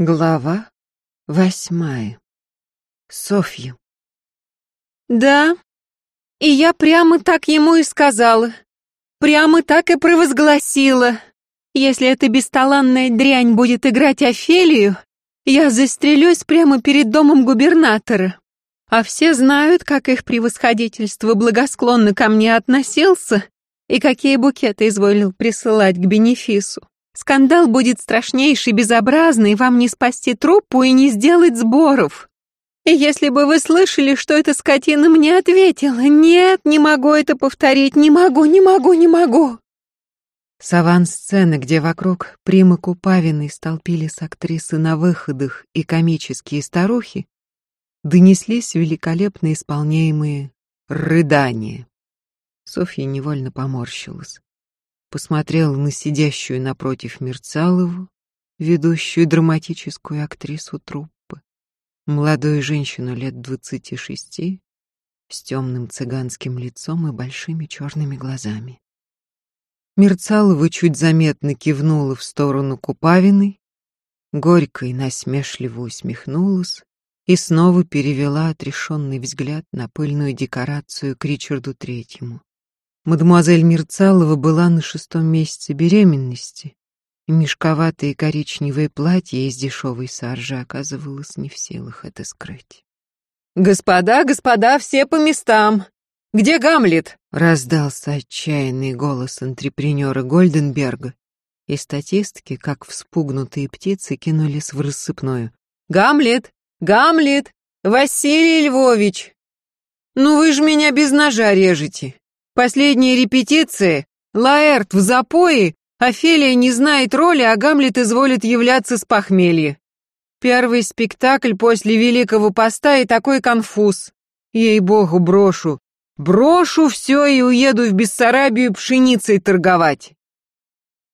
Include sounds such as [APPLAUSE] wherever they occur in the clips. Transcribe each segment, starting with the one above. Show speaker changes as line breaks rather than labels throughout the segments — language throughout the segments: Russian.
Глава восьмая. Софья.
Да, и я прямо так ему и сказала. Прямо так и провозгласила. Если эта бесталанная дрянь будет играть Офелию, я застрелюсь прямо перед домом губернатора. А все знают, как их превосходительство благосклонно ко мне относился и какие букеты изволил присылать к бенефису. Скандал будет страшнейший, безобразный, вам не спасти труппу и не сделать сборов. И если бы вы слышали, что эта скотина мне ответила, нет, не могу это повторить, не могу, не могу, не могу.
Саван-сцены, где вокруг примы Купавиной столпились актрисы на выходах и комические старухи, донеслись великолепно исполняемые рыдания. Софья невольно поморщилась посмотрел на сидящую напротив Мерцалову, ведущую драматическую актрису труппы, молодую женщину лет двадцати шести, с темным цыганским лицом и большими черными глазами. Мерцалова чуть заметно кивнула в сторону Купавиной, горько и насмешливо усмехнулась и снова перевела отрешенный взгляд на пыльную декорацию к Ричарду Третьему. Мадемуазель Мерцалова была на шестом месяце беременности, и мешковатое коричневое платье из дешевой саржи оказывалось не в силах это скрыть.
«Господа, господа, все по местам! Где Гамлет?»
— раздался отчаянный голос антрепренера Гольденберга, и статистки, как вспугнутые птицы, кинулись в рассыпную.
«Гамлет! Гамлет! Василий Львович! Ну вы же меня без ножа режете! Последние репетиции, Лаэрт в запое, Офелия не знает роли, а Гамлет изволит являться с похмелья. Первый спектакль после Великого Поста и такой конфуз. Ей-богу, брошу. Брошу все и уеду в Бессарабию пшеницей торговать.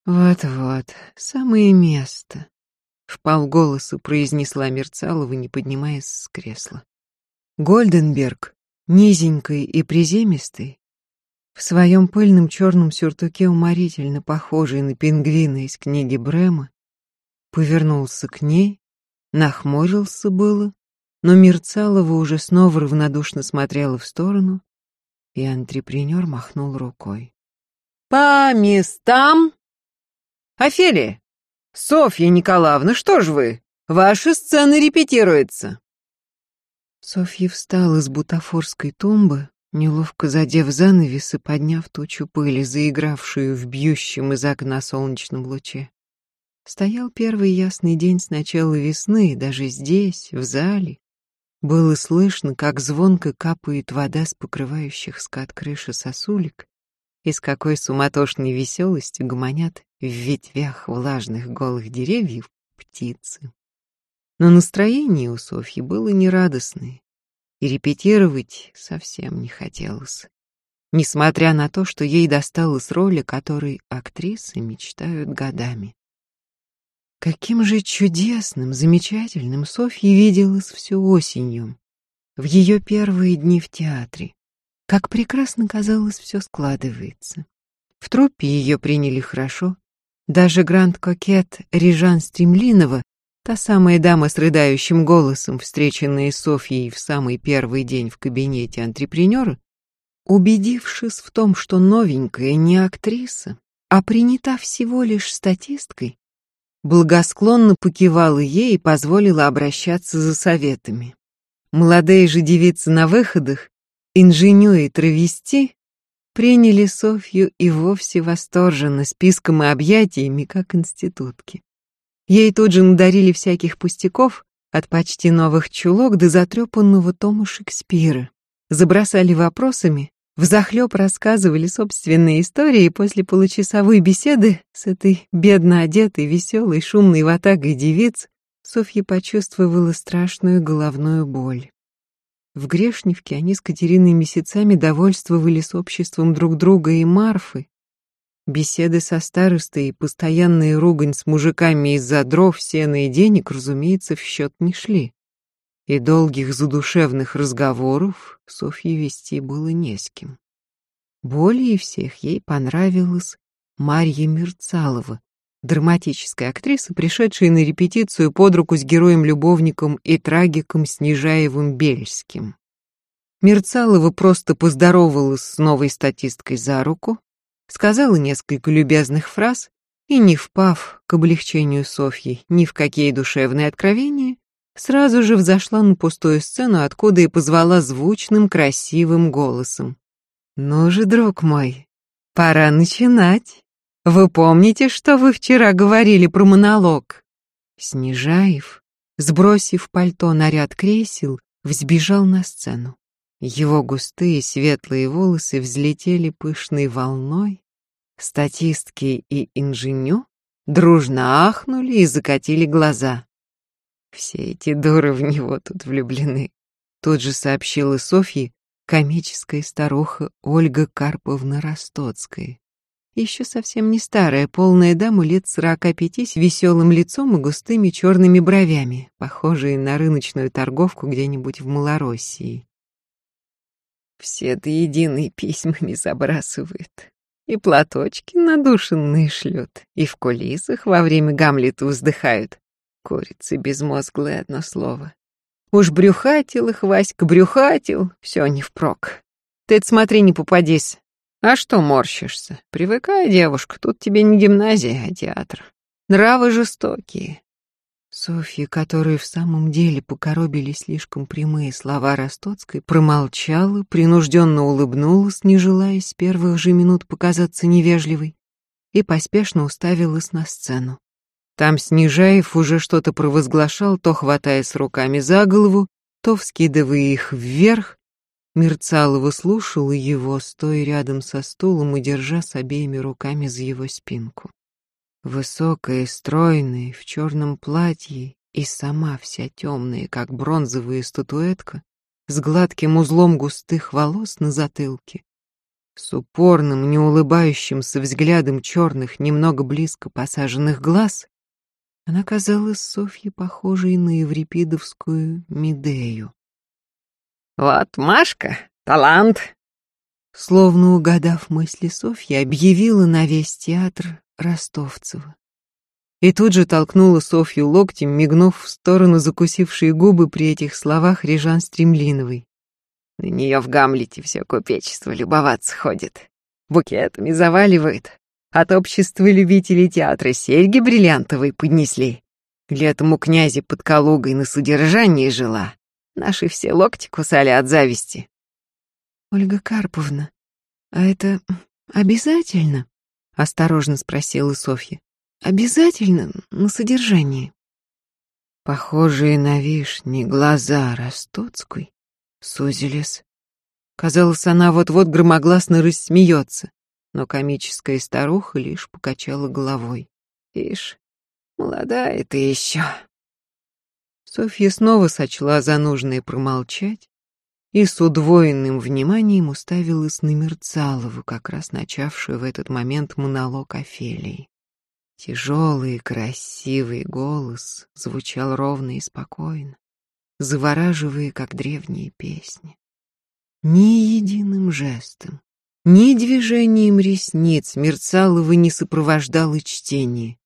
Вот-вот, самое место. Вполголоса произнесла Мерцалова, не поднимаясь с кресла. Гольденберг, низенький и приземистый, в своем пыльном черном сюртуке, уморительно похожий на пингвина из книги Брема, повернулся к ней, нахмурился было, но Мерцалова уже снова равнодушно смотрела в сторону, и антрепренер махнул рукой.
«По местам!» «Офелия! Софья Николаевна, что ж вы? Ваша сцена репетируется!»
Софья встала с бутафорской тумбы, неловко задев занавес и подняв тучу пыли, заигравшую в бьющем из окна солнечном луче. Стоял первый ясный день с начала весны, и даже здесь, в зале, было слышно, как звонко капает вода с покрывающих скат крыши сосулек, и с какой суматошной веселостью гомонят в ветвях влажных голых деревьев птицы. Но настроение у Софьи было нерадостное и репетировать совсем не хотелось. Несмотря на то, что ей досталась роль, о которой актрисы мечтают годами. Каким же чудесным, замечательным Софья виделась всю осенью, в ее первые дни в театре. Как прекрасно, казалось, все складывается. В труппе ее приняли хорошо. Даже гранд-кокет Рижан Стремлинова Та самая дама с рыдающим голосом, встреченная Софьей в самый первый день в кабинете антрепренера, убедившись в том, что новенькая не актриса, а принята всего лишь статисткой, благосклонно покивала ей и позволила обращаться за советами. Молодые же девицы на выходах, инженю и травести, приняли Софью и вовсе восторженно списком и объятиями, как институтки. Ей тут же надарили всяких пустяков, от почти новых чулок до затрепанного тома Шекспира. Забросали вопросами, взахлеб рассказывали собственные истории после получасовой беседы с этой бедно одетой, веселой, шумной ватагой девиц Софья почувствовала страшную головную боль. В Грешневке они с Катериной месяцами довольствовались обществом друг друга и Марфы, Беседы со старостой и постоянная ругань с мужиками из-за дров, сена и денег, разумеется, в счет не шли. И долгих задушевных разговоров Софье вести было не с кем. Более всех ей понравилась Марья Мерцалова, драматической актрисы, пришедшей на репетицию под руку с героем-любовником и трагиком Снежаевым Бельским. Мерцалова просто поздоровалась с новой статисткой за руку, сказала несколько любезных фраз и, не впав к облегчению Софьи ни в какие душевные откровения, сразу же взошла на пустую сцену, откуда и позвала звучным, красивым голосом. «Ну же, друг мой, пора начинать. Вы помните, что вы вчера говорили про монолог?» Снежаев, сбросив пальто на ряд кресел, взбежал на сцену. Его густые светлые волосы взлетели пышной волной, статистки и инженю дружно ахнули и закатили глаза. Все эти дуры в него тут влюблены. Тут же сообщила Софье комическая старуха Ольга Карповна Ростоцкая. Еще совсем не старая, полная дама лет сорока пяти с веселым лицом и густыми черными бровями, похожие на рыночную торговку где-нибудь в Малороссии. Все до единой письмами забрасывает. И платочки надушенные шлют, и в кулисах во время Гамлета вздыхают. Курицы безмозглые одно слово. Уж брюхатил их, Васька, брюхатил, все не впрок. Ты смотри, не попадись. А что морщишься? Привыкай, девушка, тут тебе не гимназия, а театр. Нравы жестокие. Софья, которой в самом деле покоробили слишком прямые слова Ростоцкой, промолчала, принужденно улыбнулась, не желая с первых же минут показаться невежливой, и поспешно уставилась на сцену. Там Снежаев уже что-то провозглашал, то хватаясь руками за голову, то вскидывая их вверх. Мерцалова слушала его, стоя рядом со стулом и держа с обеими руками за его спинку. Высокая, стройная, в черном платье и сама вся темная, как бронзовая статуэтка, с гладким узлом густых волос на затылке, с упорным, неулыбающимся взглядом черных, немного близко посаженных глаз, она казалась Софье похожей на еврипидовскую Медею. «Вот Машка, талант!» Словно угадав мысли Софьи, объявила на весь театр Ростовцева. И тут же толкнула Софью локтем, мигнув в сторону закусившей губы при этих словах Режан Стремлиновой. На нее в Гамлете все купечество любоваться ходит. Букетами заваливает, от общества любителей театра серьги бриллиантовые поднесли. Летом у князя под Калугой на содержании жила. Наши все локти кусали от зависти. «Ольга Карповна, а это обязательно?» — осторожно спросила Софья. «Обязательно на содержании?» Похожие на вишни глаза Ростоцкой сузились. Казалось, она вот-вот громогласно рассмеется но комическая старуха лишь покачала головой. «Ишь, молодая ты еще». Софья снова сочла за нужное промолчать и с удвоенным вниманием уставилась на Мерцалову, как раз начавшую в этот момент монолог Офелии. Тяжелый, красивый голос звучал ровно и спокойно, завораживая, как древние песни. Ни единым жестом, ни движением ресниц Мерцалова не сопровождало чтение.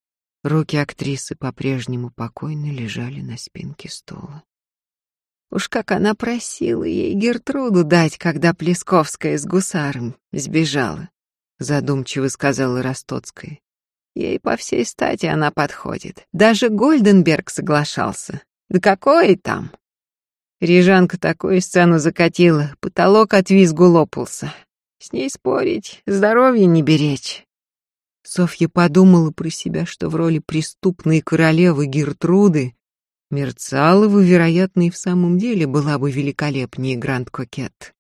Руки актрисы по-прежнему покойно лежали на спинке стула. Уж как она просила ей Гертруду дать, когда Плесковская с гусаром сбежала, задумчиво сказала Ростоцкая. Ей по всей стати она подходит. Даже Гольденберг соглашался. Да какой там? Рижанка такую сцену закатила, потолок от визгу лопался. С ней спорить, здоровье не беречь. Софья подумала про себя, что в роли преступной королевы Гертруды Мерцалова, вероятно, и в самом деле была бы великолепнее Гранд-Кокет.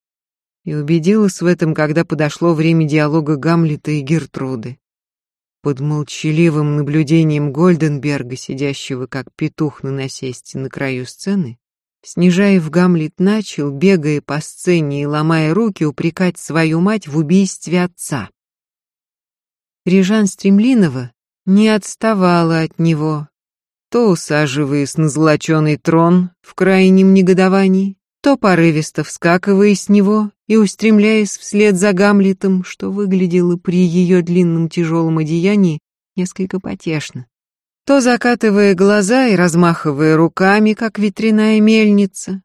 И убедилась в этом, когда подошло время диалога Гамлета и Гертруды. Под молчаливым наблюдением Гольденберга, сидящего как петух на насесте на краю сцены, Снежаев Гамлет начал, бегая по сцене и ломая руки, упрекать свою мать в убийстве отца. Режан Стремлинова не отставала от него, то усаживаясь на золоченый трон в крайнем негодовании, то порывисто вскакивая с него и устремляясь вслед за Гамлетом, что выглядело при ее длинном тяжелом одеянии несколько потешно. То закатывая глаза и размахивая руками, как ветряная мельница.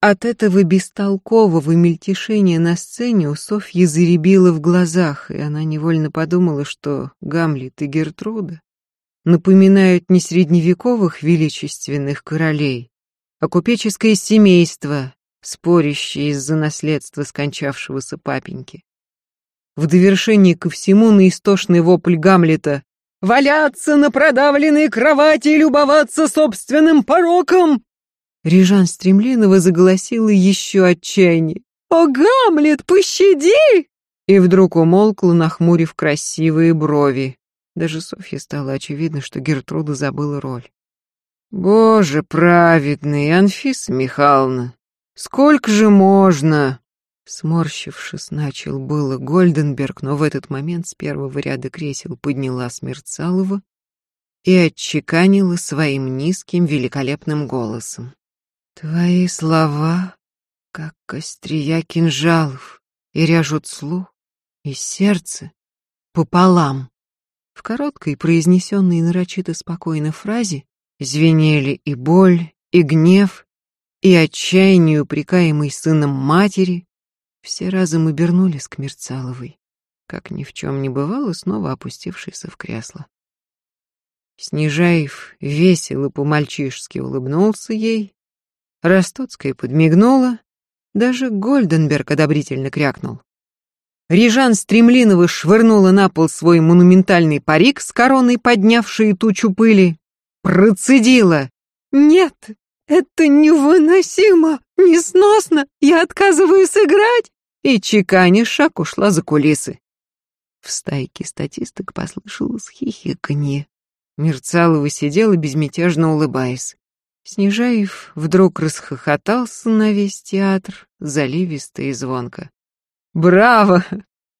От этого бестолкового мельтешения на сцене у Софьи заребило в глазах, и она невольно подумала, что Гамлет и Гертруда напоминают не средневековых величественных королей, а купеческое семейство, спорящее из-за наследства скончавшегося папеньки. В довершении ко всему на истошный вопль Гамлета «Валяться на продавленной кровати и любоваться собственным пороком!» Рижан Стремлинова заголосила еще отчаяние. «О, Гамлет, пощади!» И вдруг умолкла, нахмурив красивые брови. Даже Софье стало очевидно, что Гертруда забыла роль. «Боже праведный, Анфиса Михайловна, сколько же можно?» Сморщившись, начал было Гольденберг, но в этот момент с первого ряда кресел подняла Смерцалова и отчеканила своим низким великолепным голосом. «Твои слова, как острия кинжалов, и ряжут слух и сердце пополам». В короткой, произнесенной нарочито спокойной фразе Звенели и боль, и гнев, и отчаяние упрекаемый сыном матери. Все разом обернулись к Мерцаловой, как ни в чем не бывало, снова опустившийся в кресло. Снежаев весело по-мальчишски улыбнулся ей, Ростоцкая подмигнула, даже Гольденберг одобрительно крякнул. Рижан Стремлинова швырнула на пол свой монументальный парик с короной, поднявшей тучу пыли, Процедила. «Нет, это невыносимо, несносно, я отказываюсь играть!» И чеканя шаг ушла за кулисы. В стайке статисток послышалось хихиканье. Мерцалова сидела, безмятежно улыбаясь. Снежаев вдруг расхохотался на весь театр, заливисто и звонко. «Браво!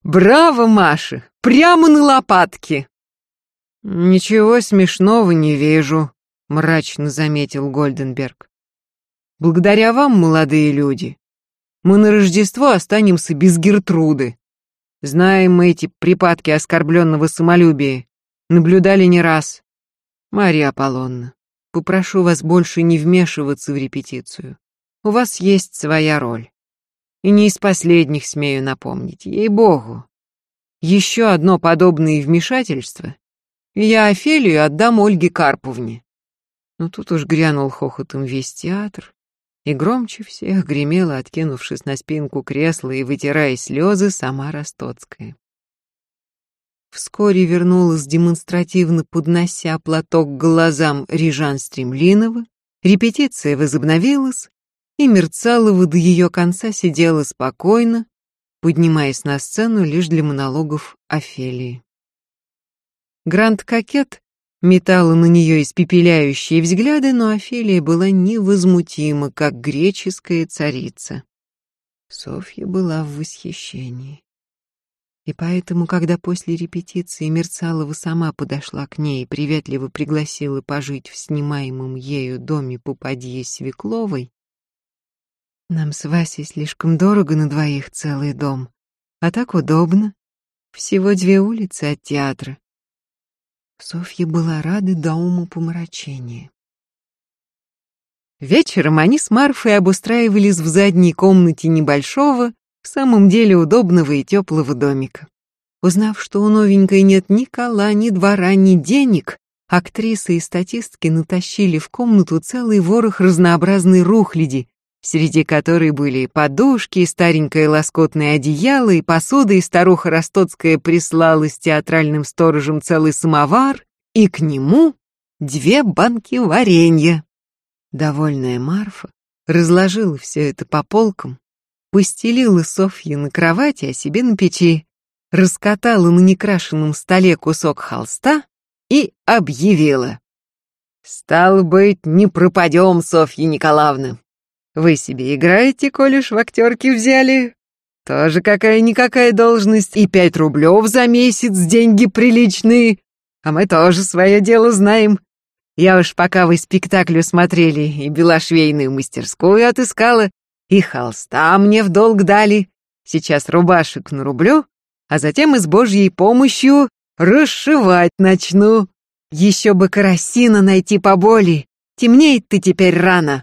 Браво, Маша! Прямо на лопатки!» «Ничего смешного не вижу», — мрачно заметил Гольденберг. «Благодаря вам, молодые люди, мы на Рождество останемся без Гертруды. Знаем мы эти припадки оскорбленного самолюбия, наблюдали не раз. Мария Аполлонна, попрошу вас больше не вмешиваться в репетицию. У вас есть своя роль. И не из последних смею напомнить, ей-богу. Еще одно подобное вмешательство, я Офелию отдам Ольге Карповне. Но тут уж грянул хохотом весь театр, и громче всех гремела, откинувшись на спинку кресла и вытирая слезы, сама Ростоцкая. Вскоре вернулась демонстративно поднося платок к глазам Рижан Стремлинова, репетиция возобновилась, и Мерцалова до ее конца сидела спокойно, поднимаясь на сцену лишь для монологов Офелии. Гранд-кокет метала на нее испепеляющие взгляды, но Офелия была невозмутима, как греческая царица. Софья была в восхищении. И поэтому, когда после репетиции Мерцалова сама подошла к ней и приветливо пригласила пожить в снимаемом ею доме Пупадье Свекловой, «Нам с Васей слишком дорого на двоих целый дом, а так удобно. Всего две улицы от театра. Софья была рада до ума помрачения. Вечером они с Марфой обустраивались в задней комнате небольшого, в самом деле удобного и теплого домика. Узнав, что у новенькой нет ни кола, ни двора, ни денег, актрисы и статистки натащили в комнату целый ворох разнообразной рухляди, среди которой были подушки, старенькое лоскотное одеяло и посуда, и старуха Ростоцкая прислала с театральным сторожем целый самовар, и к нему две банки варенья. Довольная Марфа разложила все это по полкам, постелила Софье на кровати, а себе на печи, раскатала на некрашенном столе кусок холста и объявила. «Стало быть, не пропадем, Софья Николаевна. Вы себе играете, коли ж в актерки взяли? Тоже какая-никакая должность, и пять рублев за месяц, деньги приличные. А мы тоже свое дело знаем. Я уж пока вы спектаклю смотрели и белошвейную мастерскую отыскала, и холста мне в долг дали. Сейчас рубашек нарублю, а затем и с божьей помощью расшивать начну. Еще бы карасина найти поболее. Темнеет ты теперь рано.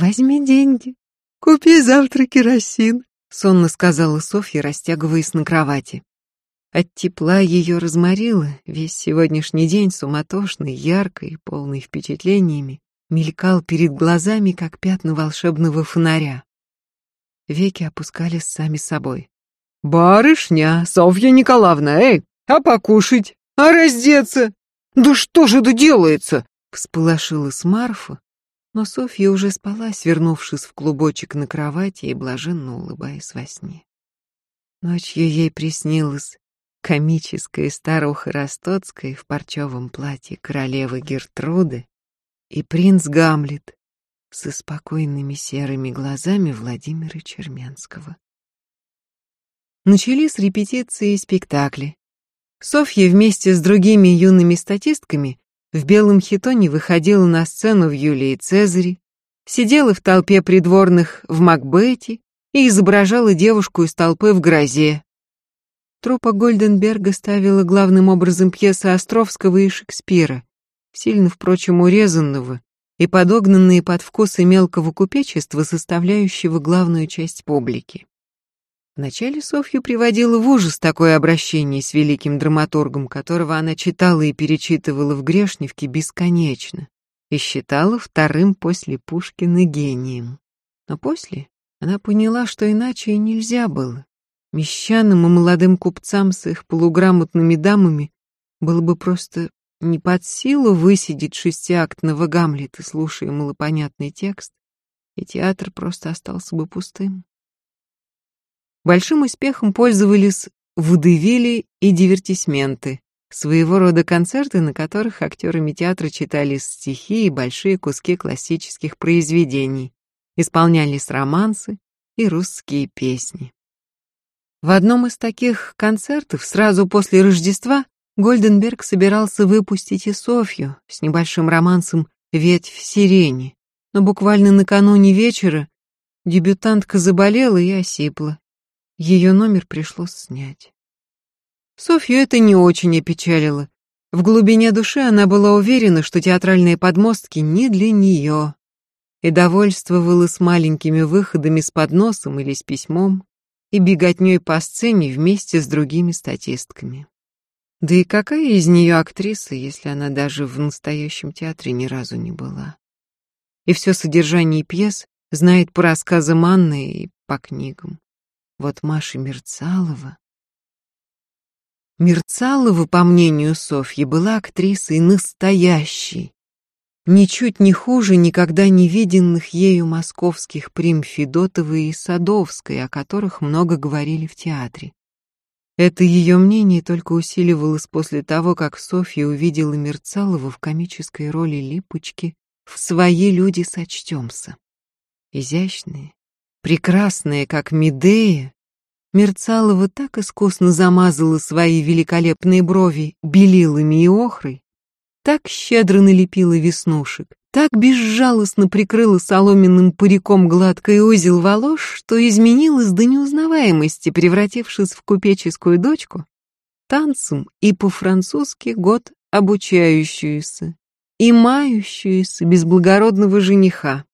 Возьми деньги, купи завтра керосин, сонно сказала Софья, растягиваясь на кровати. От тепла ее разморило, весь сегодняшний день суматошный, яркий, полный впечатлениями, мелькал перед глазами, как пятна волшебного фонаря. Веки опускались сами собой. «Барышня, Софья Николаевна, эй, а покушать? А раздеться? Да что же это делается?» Всполошилась Марфа, но Софья уже спала, свернувшись в клубочек на кровати и блаженно улыбаясь во сне. Ночью ей приснилась комическая старуха Ростоцкая в парчевом платье королевы Гертруды и принц Гамлет со спокойными серыми глазами Владимира Черменского. Начались репетиции и спектакли. Софья вместе с другими юными статистками в белом хитоне выходила на сцену в Юлии Цезаре, сидела в толпе придворных в Макбете и изображала девушку из толпы в грозе. Труппа Гольденберга ставила главным образом пьесы Островского и Шекспира, сильно, впрочем, урезанного и подогнанные под вкусы мелкого купечества, составляющего главную часть публики. Вначале Софью приводила в ужас такое обращение с великим драматургом, которого она читала и перечитывала в Грешневке бесконечно и считала вторым после Пушкина гением. Но после она поняла, что иначе и нельзя было. Мещанам и молодым купцам с их полуграмотными дамами было бы просто не под силу высидеть шестиактного Гамлета, слушая малопонятный текст, и театр просто остался бы пустым. Большим успехом пользовались водевили и дивертисменты, своего рода концерты, на которых актерами театра читали стихи и большие куски классических произведений, исполнялись романсы и русские песни. В одном из таких концертов сразу после Рождества Гольденберг собирался выпустить и Софью с небольшим романсом «Ветвь сирени», но буквально накануне вечера дебютантка заболела и осипла, ее номер пришлось снять. Софью это не очень опечалило. В глубине души она была уверена, что театральные подмостки не для нее, и довольствовалась маленькими выходами с подносом или с письмом и беготней по сцене вместе с другими статистками. Да и какая из нее актриса, если она даже в настоящем театре ни разу не была? И все содержание пьес знает по рассказам Анны и по книгам. Вот Маша Мерцалова... Мерцалова, по мнению Софьи, была актрисой настоящей, ничуть не хуже никогда не виденных ею московских прим Федотовой и Садовской, о которых много говорили в театре. Это ее мнение только усиливалось после того, как Софья увидела Мерцалова в комической роли Липучки в «Свои люди сочтемся». Изящные, прекрасная, как Медея, Мерцалова так искусно замазала свои великолепные брови белилами и охрой, так щедро налепила веснушек, так безжалостно прикрыла соломенным париком гладкий узел волос, что изменилась до неузнаваемости, превратившись в купеческую дочку, танцем и по-французски год обучающуюся и мающуюся без благородного жениха.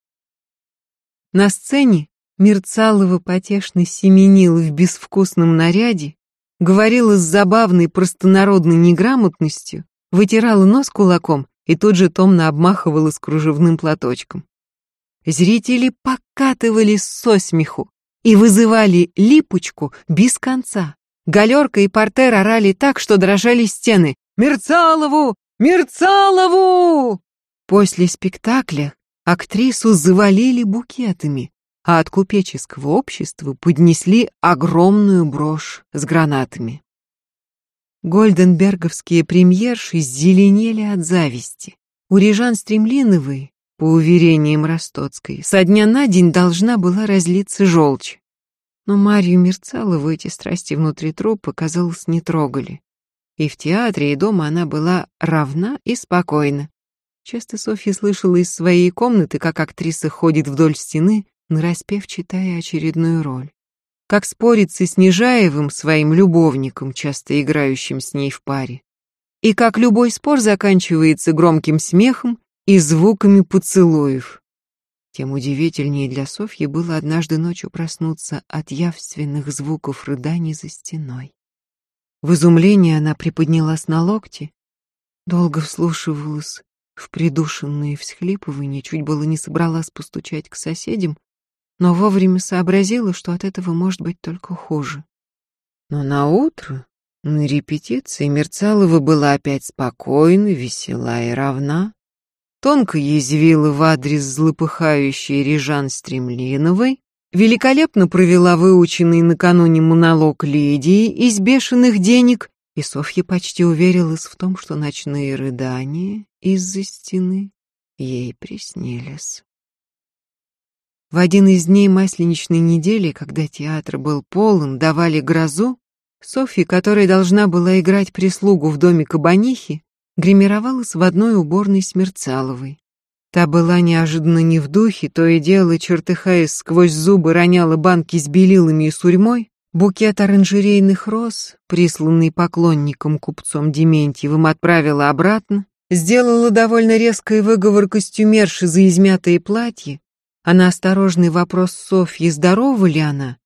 На сцене Мерцалова потешно семенила в безвкусном наряде, говорила с забавной простонародной неграмотностью, вытирала нос кулаком и тут же томно обмахивала с кружевным платочком. Зрители покатывались со смеху и вызывали липучку без конца. Галерка и портер орали так, что дрожали стены. «Мерцалову! Мерцалову!» После спектакля актрису завалили букетами, а от купеческого общества поднесли огромную брошь с гранатами. Гольденберговские премьерши зеленели от зависти. У Режан Стремлиновой, по уверениям Ростоцкой, со дня на день должна была разлиться желчь. Но Марью Мерцалову эти страсти внутри трупа, казалось, не трогали. И в театре, и дома она была равна и спокойна. Часто Софья слышала из своей комнаты, как актриса ходит вдоль стены, нараспев читая очередную роль. как спорится с Нежаевым, своим любовником, часто играющим с ней в паре, и как любой спор заканчивается громким смехом и звуками поцелуев. Тем удивительнее для Софьи было однажды ночью проснуться от явственных звуков рыданий за стеной. В изумлении она приподнялась на локти, долго вслушивалась в придушенные всхлипывания, чуть было не собралась постучать к соседям, но вовремя сообразила, что от этого может быть только хуже. Но на утро на репетиции Мерцалова была опять спокойна, весела и равна. Тонко язвила в адрес злопыхающей Режан Стремлиновой, великолепно провела выученный накануне монолог Лидии из бешеных денег, и Софья почти уверилась в том, что ночные рыдания из-за стены ей приснились. В один из дней масленичной недели, когда театр был полон, давали грозу, Софья, которая должна была играть прислугу в доме Кабанихи, гримировалась в одной уборной Смерцаловой. Та была неожиданно не в духе, то и дело, чертыхаясь сквозь зубы, роняла банки с белилами и сурьмой, букет оранжерейных роз, присланный поклонником купцом Дементьевым, отправила обратно, сделала довольно резкий выговор костюмерши за измятое платье, а на осторожный вопрос Софьи, здорова ли она,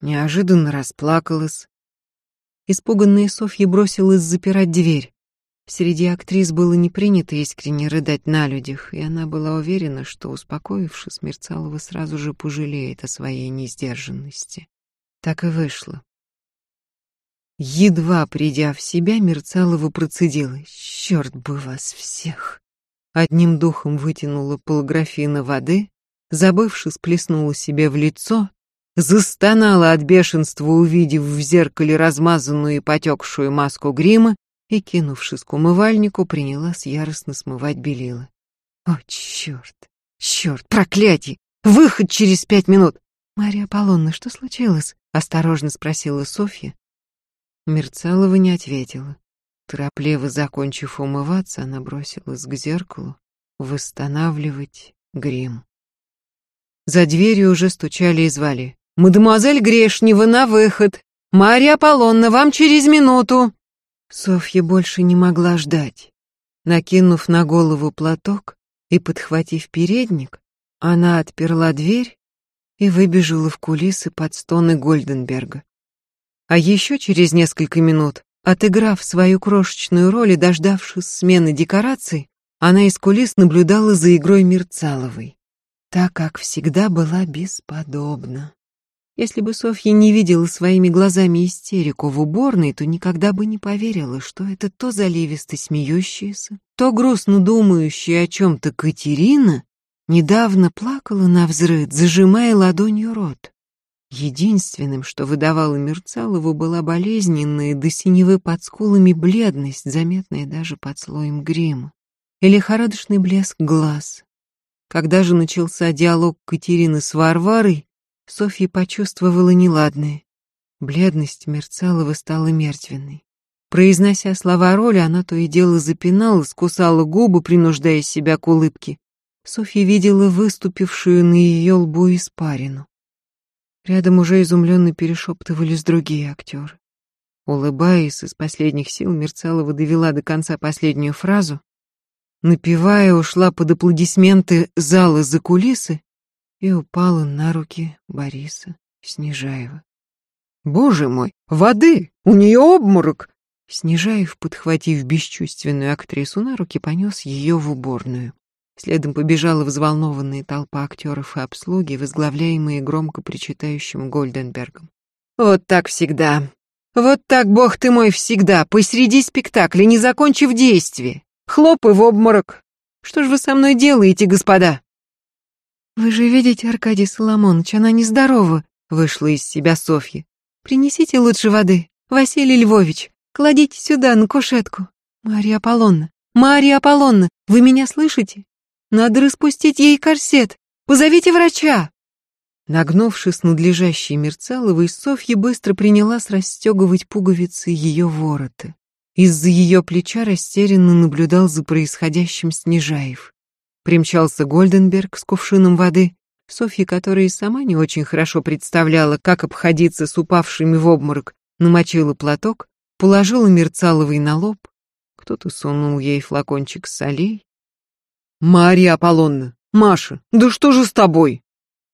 неожиданно расплакалась. Испуганная Софья бросилась запирать дверь. Среди актрис было не принято искренне рыдать на людях, и она была уверена, что, успокоившись, Мерцалова сразу же пожалеет о своей несдержанности. Так и вышло. Едва придя в себя, Мерцалова процедила. «Черт бы вас всех!» Одним духом вытянула полграфина воды, забывши, сплеснула себе в лицо, застонала от бешенства, увидев в зеркале размазанную и потекшую маску грима, и, кинувшись к умывальнику, принялась яростно смывать белила. «О, черт! Черт! Проклятие! Выход через пять минут!» «Мария Аполлонна, что случилось?» — осторожно спросила Софья. Мерцалова не ответила. Торопливо закончив умываться, она бросилась к зеркалу восстанавливать грим. За дверью уже стучали и звали. «Мадемуазель Грешнева, на выход! Марья Аполлонна, вам через минуту!» Софья больше не могла ждать. Накинув на голову платок и подхватив передник, она отперла дверь и выбежала в кулисы под стоны Гольденберга. А еще через несколько минут, отыграв свою крошечную роль и дождавшись смены декораций, она из кулис наблюдала за игрой Мерцаловой так как всегда была бесподобна. Если бы Софья не видела своими глазами истерику в уборной, то никогда бы не поверила, что это то заливисто смеющаяся, то грустно думающая о чем-то Катерина недавно плакала на взрыд, зажимая ладонью рот. Единственным, что выдавало Мерцалову, была болезненная до синевы под скулами бледность, заметная даже под слоем грима, и лихорадочный блеск глаз, когда же начался диалог Катерины с Варварой, Софья почувствовала неладное. Бледность Мерцалова стала мертвенной. Произнося слова роли, она то и дело запиналась, кусала губы, принуждая себя к улыбке. Софья видела выступившую на ее лбу испарину. Рядом уже изумленно перешептывались другие актеры. Улыбаясь, из последних сил Мерцалова довела до конца последнюю фразу, напевая, ушла под аплодисменты зала за кулисы и упала на руки Бориса Снежаева. «Боже мой, воды! У нее обморок!» Снежаев, подхватив бесчувственную актрису на руки, понес ее в уборную. Следом побежала взволнованная толпа актеров и обслуги, возглавляемые громко причитающим Гольденбергом. «Вот так всегда! Вот так, бог ты мой, всегда! Посреди спектакля, не закончив действие! Хлоп и в обморок. Что ж вы со мной делаете, господа? Вы же видите, Аркадий Соломонович, она нездорова, вышла из себя Софья. Принесите лучше воды. Василий Львович, кладите сюда, на кушетку. Мария Аполлонна, Мария Аполлонна, вы меня слышите? Надо распустить ей корсет. Позовите врача. Нагнувшись над лежащей Мерцаловой, Софья быстро принялась расстегивать пуговицы ее ворота. Из-за ее плеча растерянно наблюдал за происходящим Снежаев. Примчался Гольденберг с кувшином воды, Софья, которая и сама не очень хорошо представляла, как обходиться с упавшими в обморок, намочила платок, положила Мерцаловой на лоб. Кто-то сунул ей флакончик солей. «Марья Аполлонна! Маша, да что же с тобой?»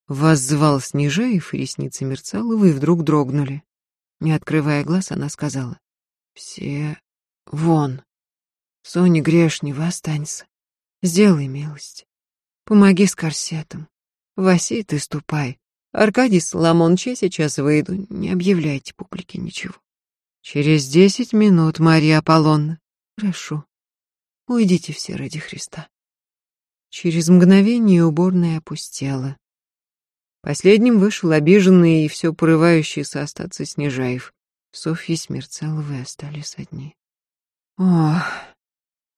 Воззвал Снежаев, и ресницы Мерцаловой вдруг дрогнули. Не открывая глаз, она сказала. «Все вон. Соня Грешнева, останься. Сделай милость. Помоги с корсетом. Васей, ты ступай. Аркадий Соломонович, я сейчас выйду. Не объявляйте публике ничего. Через десять минут, Мария Аполлонна. Прошу. Уйдите все ради Христа. Через мгновение уборная опустела. Последним вышел обиженный и все порывающийся остаться Снежаев. Софья с Мерцаловой остались одни. Ох!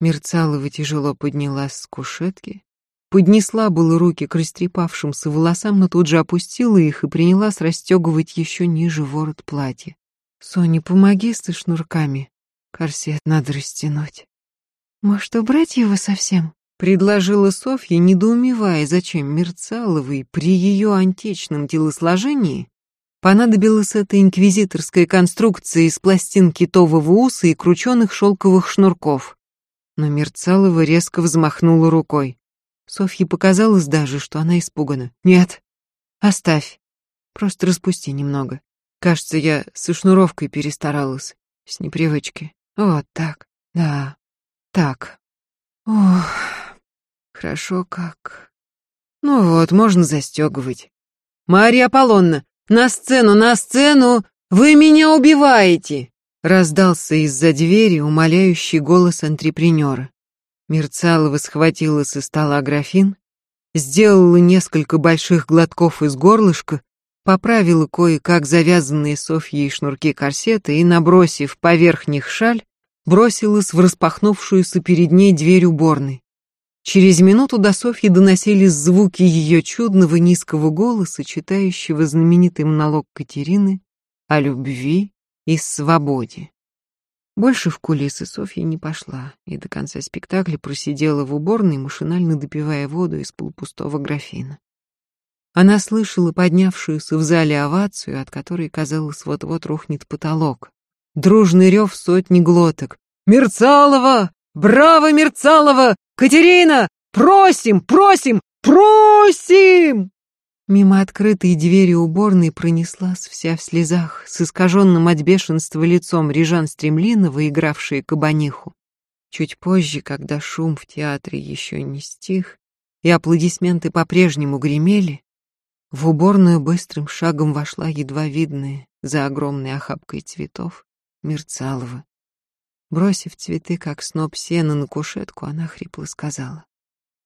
Мерцалова тяжело поднялась с кушетки, поднесла было руки к растрепавшимся волосам, но тут же опустила их и принялась расстегивать еще ниже ворот платья. «Соня, помоги с шнурками. Корсет надо растянуть». «Может, убрать его совсем?» — предложила Софья, недоумевая, зачем Мерцаловой при ее античном телосложении понадобилась эта инквизиторская конструкция из пластин китового уса и крученных шелковых шнурков. Но Мерцалова резко взмахнула рукой. Софье показалось даже, что она испугана. «Нет, оставь. Просто распусти немного. Кажется, я со шнуровкой перестаралась. С непривычки. Вот так. Да. Так. Ох, хорошо как. Ну вот, можно застегивать. Мария Аполлонна, на сцену, на сцену! Вы меня убиваете!» Раздался из-за двери умоляющий голос антрепренера. Мерцалова схватила со стола графин, сделала несколько больших глотков из горлышка, поправила кое-как завязанные Софьей шнурки корсета и, набросив поверх них шаль, бросилась в распахнувшуюся перед ней дверь уборной. Через минуту до Софьи доносились звуки ее чудного низкого голоса, читающего знаменитый монолог Катерины о любви и свободе. Больше в кулисы Софья не пошла и до конца спектакля просидела в уборной, машинально допивая воду из полупустого графина. Она слышала поднявшуюся в зале овацию, от которой, казалось, вот-вот рухнет потолок. Дружный рев сотни глоток. «Мерцалова! Браво, Мерцалова! Катерина! Просим, просим, просим!» Мимо открытой двери уборной пронеслась вся в слезах, с искаженным от бешенства лицом Режан Стремлинова, игравшая кабаниху. Чуть позже, когда шум в театре еще не стих, и аплодисменты по-прежнему гремели, в уборную быстрым шагом вошла едва видная, за огромной охапкой цветов, Мерцалова. Бросив цветы, как сноп сена на кушетку, она хрипло сказала.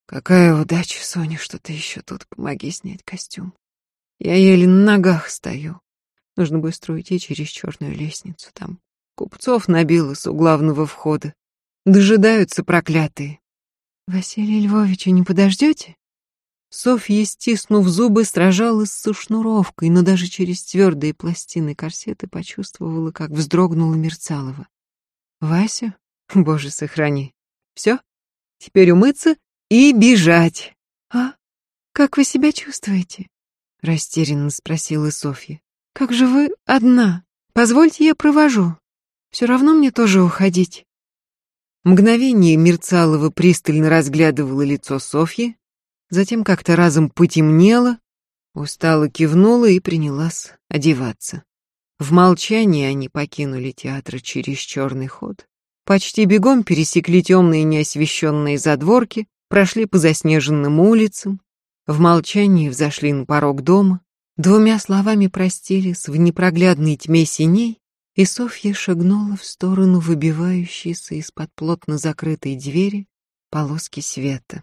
Какая удача, Соня, что ты еще тут. Помоги снять костюм. Я еле на ногах стою. Нужно быстро уйти через черную лестницу. Там купцов набилось у главного входа. Дожидаются проклятые. Василия Львовича не подождете? Софья, стиснув зубы, сражалась с шнуровкой, но даже через твердые пластины корсета почувствовала, как вздрогнула Мерцалова. «Вася? Боже, сохрани. Все? Теперь умыться и бежать. А как вы себя чувствуете? растерянно спросила Софья. Как же вы одна? Позвольте, я провожу. Все равно мне тоже уходить. Мгновение Мерцалова пристально разглядывала лицо Софьи, затем как-то разом потемнело, устало кивнула и принялась одеваться. В молчании они покинули театр через черный ход, почти бегом пересекли темные неосвещенные задворки, прошли по заснеженным улицам, в молчании взошли на порог дома, двумя словами простились в непроглядной тьме синей, и Софья шагнула в сторону выбивающейся из-под плотно закрытой двери полоски света.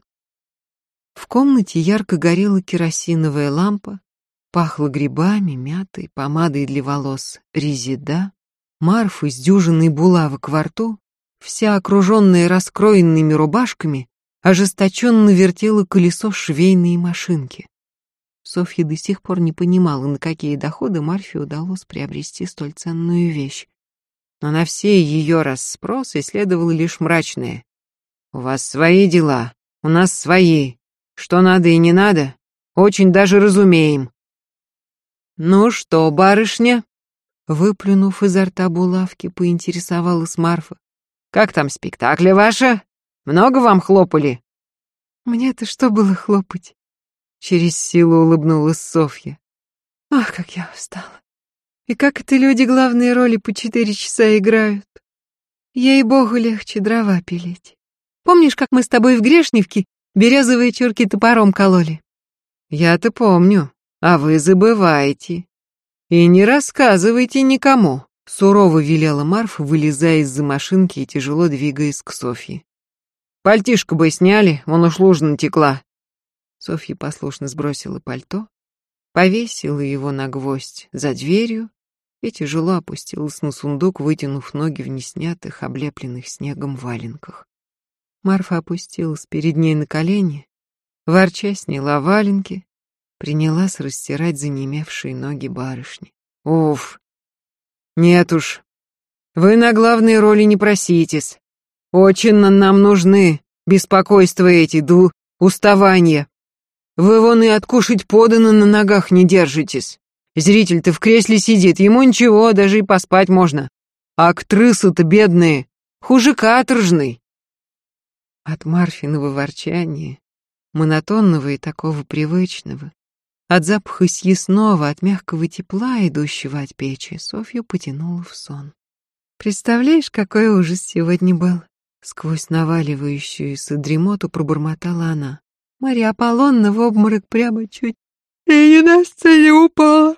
В комнате ярко горела керосиновая лампа, пахло грибами, мятой, помадой для волос, резида, Марфа с дюжиной булавок во рту, вся окруженная раскроенными рубашками, ожесточенно вертела колесо швейной машинки. Софья до сих пор не понимала, на какие доходы Марфе удалось приобрести столь ценную вещь. Но на все ее расспросы следовало лишь мрачное. «У вас свои дела, у нас свои. Что надо и не надо, Очень даже разумеем. Ну что, барышня? Выплюнув изо рта булавки, поинтересовалась Марфа. Как там спектакли ваши? Много вам хлопали?
Мне-то что было хлопать? Через силу улыбнулась Софья. Ах, как я устала. И как это люди главные роли по четыре часа играют. Ей-богу, легче дрова пилить. Помнишь, как мы с тобой в Грешневке березовые чурки топором кололи?
Я-то помню, а вы забываете. И не рассказывайте никому, сурово велела Марфа, вылезая из-за машинки и тяжело двигаясь к Софье. Пальтишко бы сняли, вон уж лужа натекла. Софья послушно сбросила пальто, повесила его на гвоздь за дверью и тяжело опустилась на сундук, вытянув ноги в неснятых, облепленных снегом валенках. Марфа опустилась перед ней на колени, ворча сняла валенки, принялась растирать занемевшие ноги барышни. Уф! Нет уж, вы на главные роли не проситесь. Очень нам нужны беспокойства эти, ду, уставания. Вы вон и откушать подано на ногах не держитесь. Зритель-то в кресле сидит, ему ничего, даже и поспать можно. А актрысы-то бедные, хуже каторжной. От Марфиного ворчания, монотонного и такого привычного, от запаха съестного, от мягкого тепла, идущего от печи, Софью потянула в сон. Представляешь, какой ужас сегодня был? Сквозь наваливающуюся дремоту пробормотала она. Мария Аполлонна в обморок прямо чуть и не на сцене упала.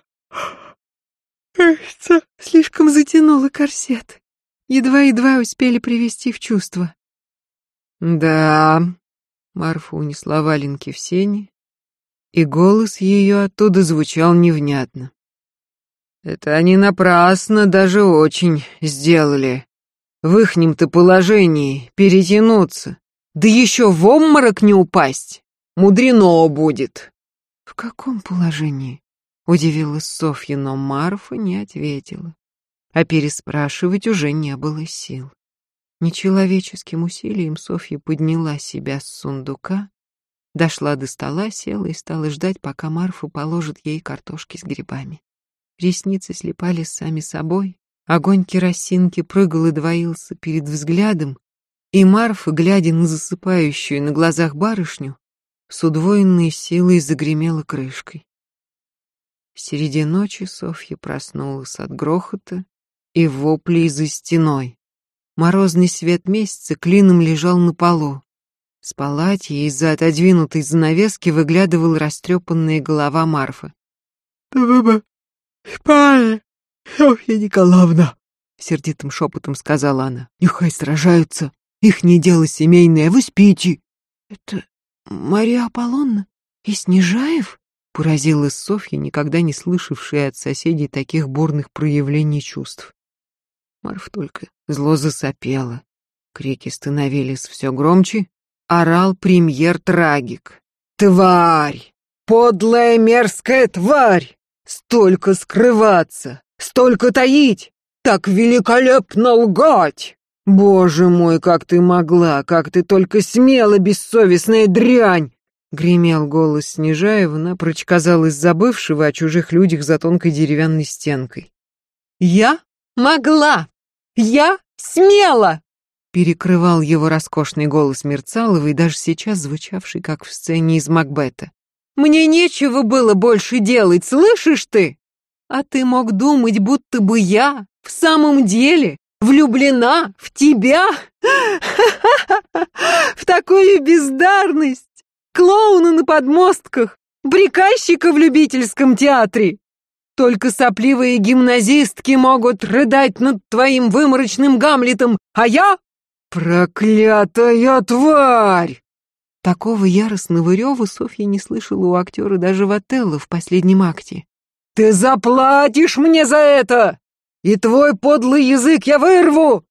Кажется, слишком затянула корсет. Едва-едва успели привести в чувство. Да, Марфа унесла валенки в сени, и голос ее оттуда звучал невнятно. Это они напрасно даже очень сделали. В ихнем-то положении перетянуться, да еще в обморок не упасть, мудрено будет. В каком положении? Удивилась Софья, но Марфа не ответила. А переспрашивать уже не было сил. Нечеловеческим усилием Софья подняла себя с сундука, дошла до стола, села и стала ждать, пока Марфа положит ей картошки с грибами. Ресницы слепались сами собой, огонь керосинки прыгал и двоился перед взглядом, и Марфа, глядя на засыпающую на глазах барышню, с удвоенной силой загремела крышкой. Среди ночи Софья проснулась от грохота и воплей за стеной. Морозный свет месяца клином лежал на полу. С палати из-за отодвинутой занавески выглядывала растрепанная голова Марфы. «Да вы спали, Софья Николаевна!» Сердитым шепотом сказала она. «Нехай сражаются, их не дело семейное, вы спите!» «Это Мария Аполлонна и Снежаев?» Поразилась Софья, никогда не слышавшая от соседей таких бурных проявлений чувств. Марф только зло засопела. Крики становились все громче. Орал премьер-трагик. «Тварь! Подлая мерзкая тварь! Столько скрываться! Столько таить! Так великолепно лгать! Боже мой, как ты могла! Как ты только смела, бессовестная дрянь! Гремел голос Снежаева, напрочь казалось забывшего о чужих людях за тонкой деревянной стенкой. «Я могла! Я смела!» Перекрывал его роскошный голос Мерцалова даже сейчас звучавший, как в сцене из Макбета. «Мне нечего было больше делать, слышишь ты? А ты мог думать, будто бы я в самом деле влюблена в тебя? [LAUGHS] В такую бездарность! клоуна на подмостках, приказчика в любительском театре. Только сопливые гимназистки могут рыдать над твоим выморочным Гамлетом, а я — проклятая тварь!» Такого яростного рева Софья не слышала у актера даже в Отелло в последнем акте. «Ты заплатишь мне за это! И твой подлый язык я вырву!»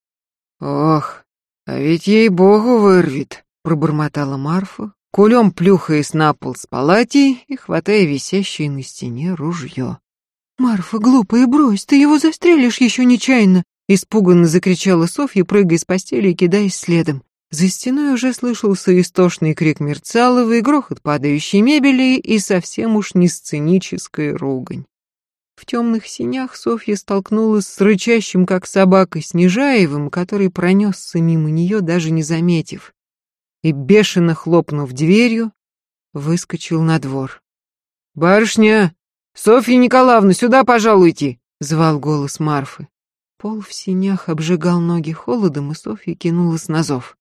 «Ох, а ведь ей-богу вырвет!» — пробормотала Марфа, кулем плюхаясь на пол с палати и хватая висящее на стене ружье. «Марфа, глупая, брось, ты его застрелишь еще нечаянно!» Испуганно закричала Софья, прыгая с постели и кидаясь следом. За стеной уже слышался истошный крик Мерцаловой, грохот падающей мебели и совсем уж не сценическая ругань. В темных синях Софья столкнулась с рычащим, как собака, Снежаевым, который пронесся мимо нее, даже не заметив, и, бешено хлопнув дверью, выскочил на двор. «Барышня! Софья Николаевна, сюда пожалуйте!» — звал голос Марфы. Пол в синях обжигал ноги холодом, и Софья кинулась на зов.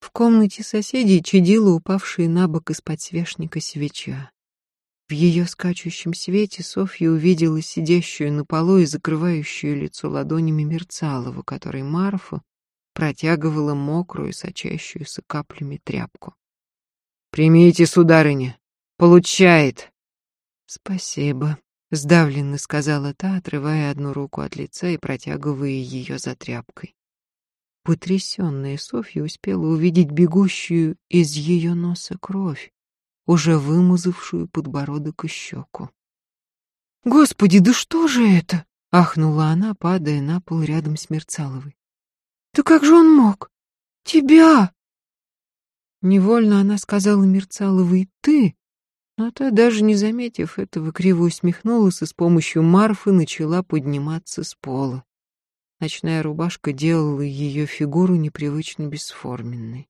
В комнате соседей чадила упавшая на бок из-под свечника свеча. В ее скачущем свете Софья увидела сидящую на полу и закрывающую лицо ладонями Мерцалову, которой Марфа протягивала мокрую, сочащуюся каплями тряпку. «Примите, сударыня, получает!» «Спасибо», — сдавленно сказала та, отрывая одну руку от лица и протягивая ее за тряпкой. Потрясенная Софья успела увидеть бегущую из ее носа кровь, уже вымазавшую подбородок и щеку. «Господи, да что же это?» — ахнула она, падая на пол рядом с Мерцаловой. «Да как же он мог? Тебя!» Невольно она сказала Мерцаловой «ты», но та, даже не заметив этого, криво усмехнулась и с помощью Марфы начала подниматься с пола. Ночная рубашка делала ее фигуру непривычно бесформенной.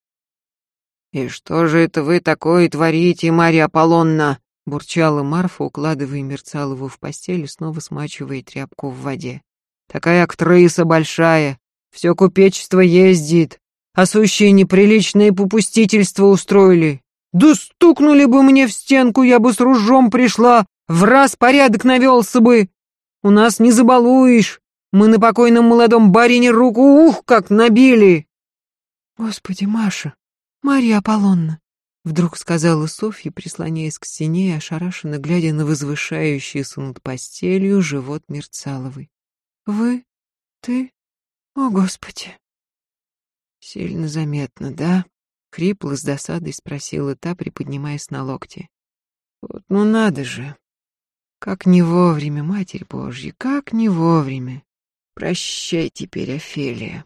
«И что же это вы такое творите, Марья Аполлонна?» — бурчала Марфа, укладывая Мерцалову в постель и снова смачивая тряпку в воде. «Такая актриса большая, все купечество ездит, а сущие неприличные попустительства устроили. Да стукнули бы мне в стенку, я бы с ружом пришла, в раз порядок навелся бы. У нас не забалуешь, мы на покойном молодом барине руку ух как набили!» «Господи, Маша!» «Марья Аполлонна», — вдруг сказала Софья, прислоняясь к стене и ошарашенно глядя на возвышающийся над постелью живот Мерцаловой. «Вы? Ты? О, Господи!» «Сильно заметно, да?» — хрипло с досадой спросила та, приподнимаясь на локте. «Вот ну надо же! Как не вовремя, Матерь Божья, как не вовремя! Прощай теперь, Офелия!»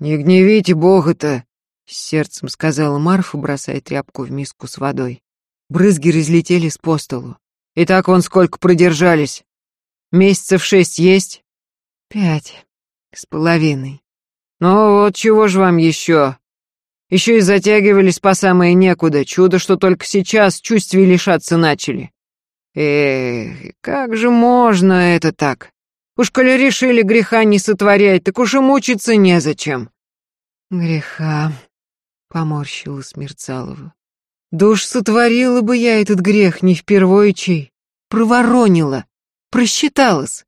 «Не гневите Бога-то!» С сердцем сказала Марфа, бросая тряпку в миску с водой. Брызги разлетелись по столу. И так вон сколько продержались. Месяцев шесть есть? Пять. С половиной. Ну вот чего же вам еще? Еще и затягивались по самое некуда. Чудо, что только сейчас чувствий лишаться начали. Эх, как же можно это так? Уж коли решили греха не сотворять, так уж и мучиться незачем. Греха, Поморщилась Мерцалова. Да уж сотворила бы я этот грех не впервой чей. Проворонила, просчиталась.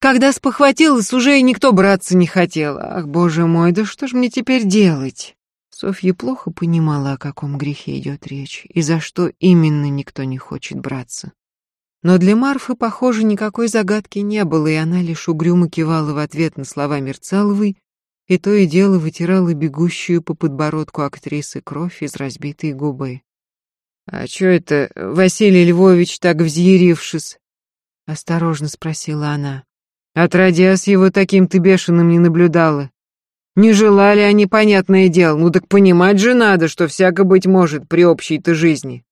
Когда спохватилась, уже и никто браться не хотел. Ах, боже мой, да что ж мне теперь делать? Софья плохо понимала, о каком грехе идет речь, и за что именно никто не хочет браться. Но для Марфы, похоже, никакой загадки не было, и она лишь угрюмо кивала в ответ на слова Мерцаловой и то и дело вытирала бегущую по подбородку актрисы кровь из разбитой губы. «А чё это, Василий Львович, так взъярившись?» — осторожно спросила она. «Отродясь его таким ты бешеным не наблюдала. Не желали они, понятное дело, ну так понимать же надо, что всяко быть может при общей-то жизни».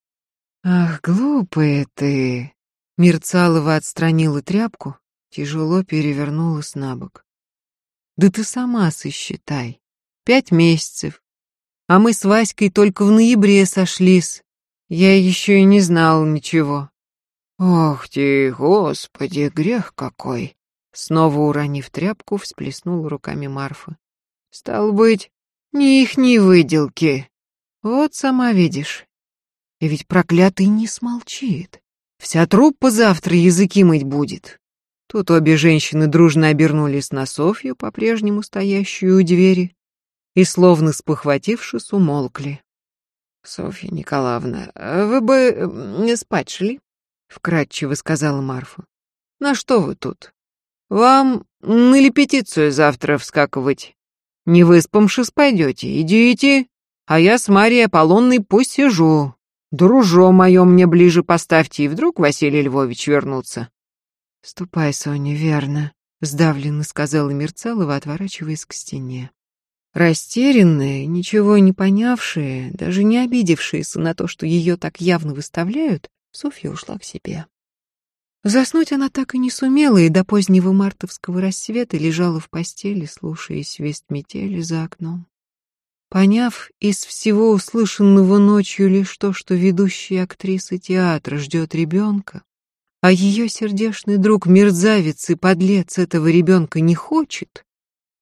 «Ах, глупая ты!» Мерцалова отстранила тряпку, тяжело перевернулась на бок. Да ты сама сосчитай. Пять месяцев. А мы с Васькой только в ноябре сошлись. Я еще и не знал ничего. Ох ты, господи, грех какой. Снова уронив тряпку, всплеснула руками Марфа. Стал быть, не их ни выделки. Вот сама видишь. И ведь проклятый не смолчит. Вся труппа завтра языки мыть будет. Тут обе женщины дружно обернулись на Софью, по-прежнему стоящую у двери, и, словно спохватившись, умолкли. «Софья Николаевна, вы бы спать шли?» — вкратчиво сказала Марфа. «На что вы тут? Вам на лепетицию завтра вскакивать. Не выспавшись пойдете, идите, а я с Марией Аполлонной посижу. Дружо мое мне ближе поставьте, и вдруг Василий Львович вернутся. «Ступай, Соня, верно», — сдавленно сказала Мерцалова, отворачиваясь к стене. Растерянная, ничего не понявшая, даже не обидевшаяся на то, что ее так явно выставляют, Софья ушла к себе. Заснуть она так и не сумела, и до позднего мартовского рассвета лежала в постели, слушая свист метели за окном. Поняв из всего услышанного ночью лишь то, что ведущая актриса театра ждет ребенка, а ее сердечный друг мерзавец и подлец этого ребенка не хочет,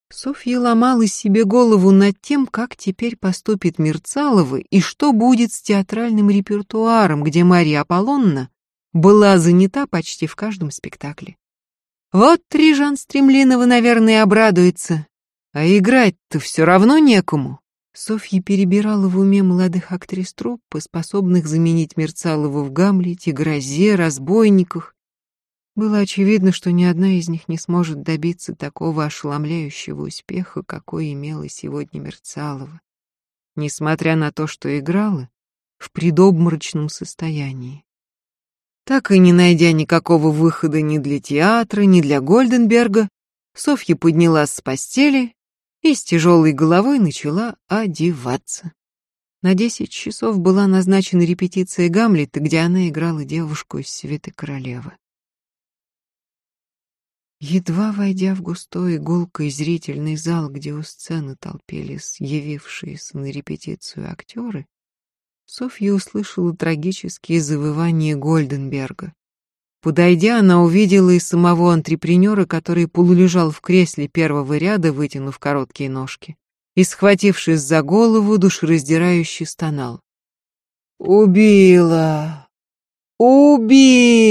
Софья ломала себе голову над тем, как теперь поступит Мерцалова и что будет с театральным репертуаром, где Мария Аполлонна была занята почти в каждом спектакле. Вот Трижан Стремлинова, наверное, обрадуется, а играть-то все равно некому. Софья перебирала в уме молодых актрис труппы, способных заменить Мерцалову в Гамлете, Грозе, Разбойниках было очевидно, что ни одна из них не сможет добиться такого ошеломляющего успеха, какой имела сегодня Мерцалова, несмотря на то, что играла в предобморочном состоянии. Так и не найдя никакого выхода ни для театра, ни для Гольденберга, Софья поднялась с постели и с тяжелой головой начала одеваться. На десять часов была назначена репетиция Гамлета, где она играла девушку из свиты королевы. Едва войдя в густой иголкой зрительный зал, где у сцены толпились явившиеся на репетицию актеры, Софья услышала трагические завывания Гольденберга. Подойдя, она увидела и самого антрепренера, который полулежал в кресле первого ряда, вытянув короткие ножки, и, схватившись за голову, душераздирающе стонал. «Убила! Убила!»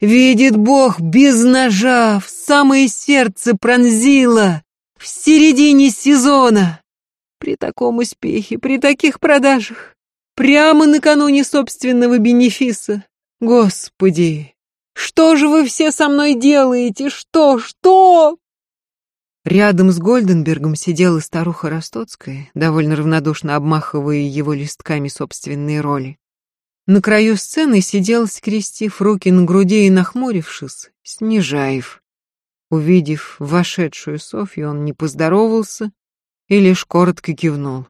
Видит Бог, без ножа, в самое сердце пронзила, в середине сезона. При таком успехе, при таких продажах, прямо накануне собственного бенефиса. Господи, что же вы все со мной делаете? Что, что? Рядом с Гольденбергом сидела старуха Ростоцкая, довольно равнодушно обмахивая его листками собственной роли. На краю сцены сидел, скрестив руки на груди и нахмурившись, Снежаев. Увидев вошедшую Софью, он не поздоровался и лишь коротко кивнул.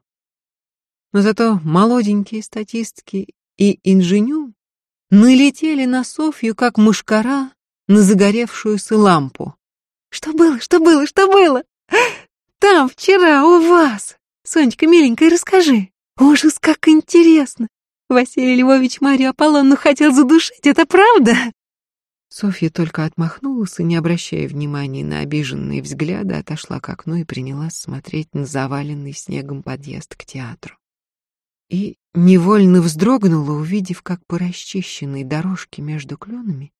Но зато молоденькие статистки и инженю налетели на Софью, как мушкара на загоревшуюся лампу. «Что было? Что было? Что было? Там, вчера, у вас! Сонечка, миленькая, расскажи! Ужас, как интересно! Василий Львович Марию Аполлонну хотел задушить, это правда?» Софья только отмахнулась и, не обращая внимания на обиженные взгляды, отошла к окну и принялась смотреть на заваленный снегом подъезд к театру. И невольно вздрогнула, увидев, как по расчищенной дорожке между кленами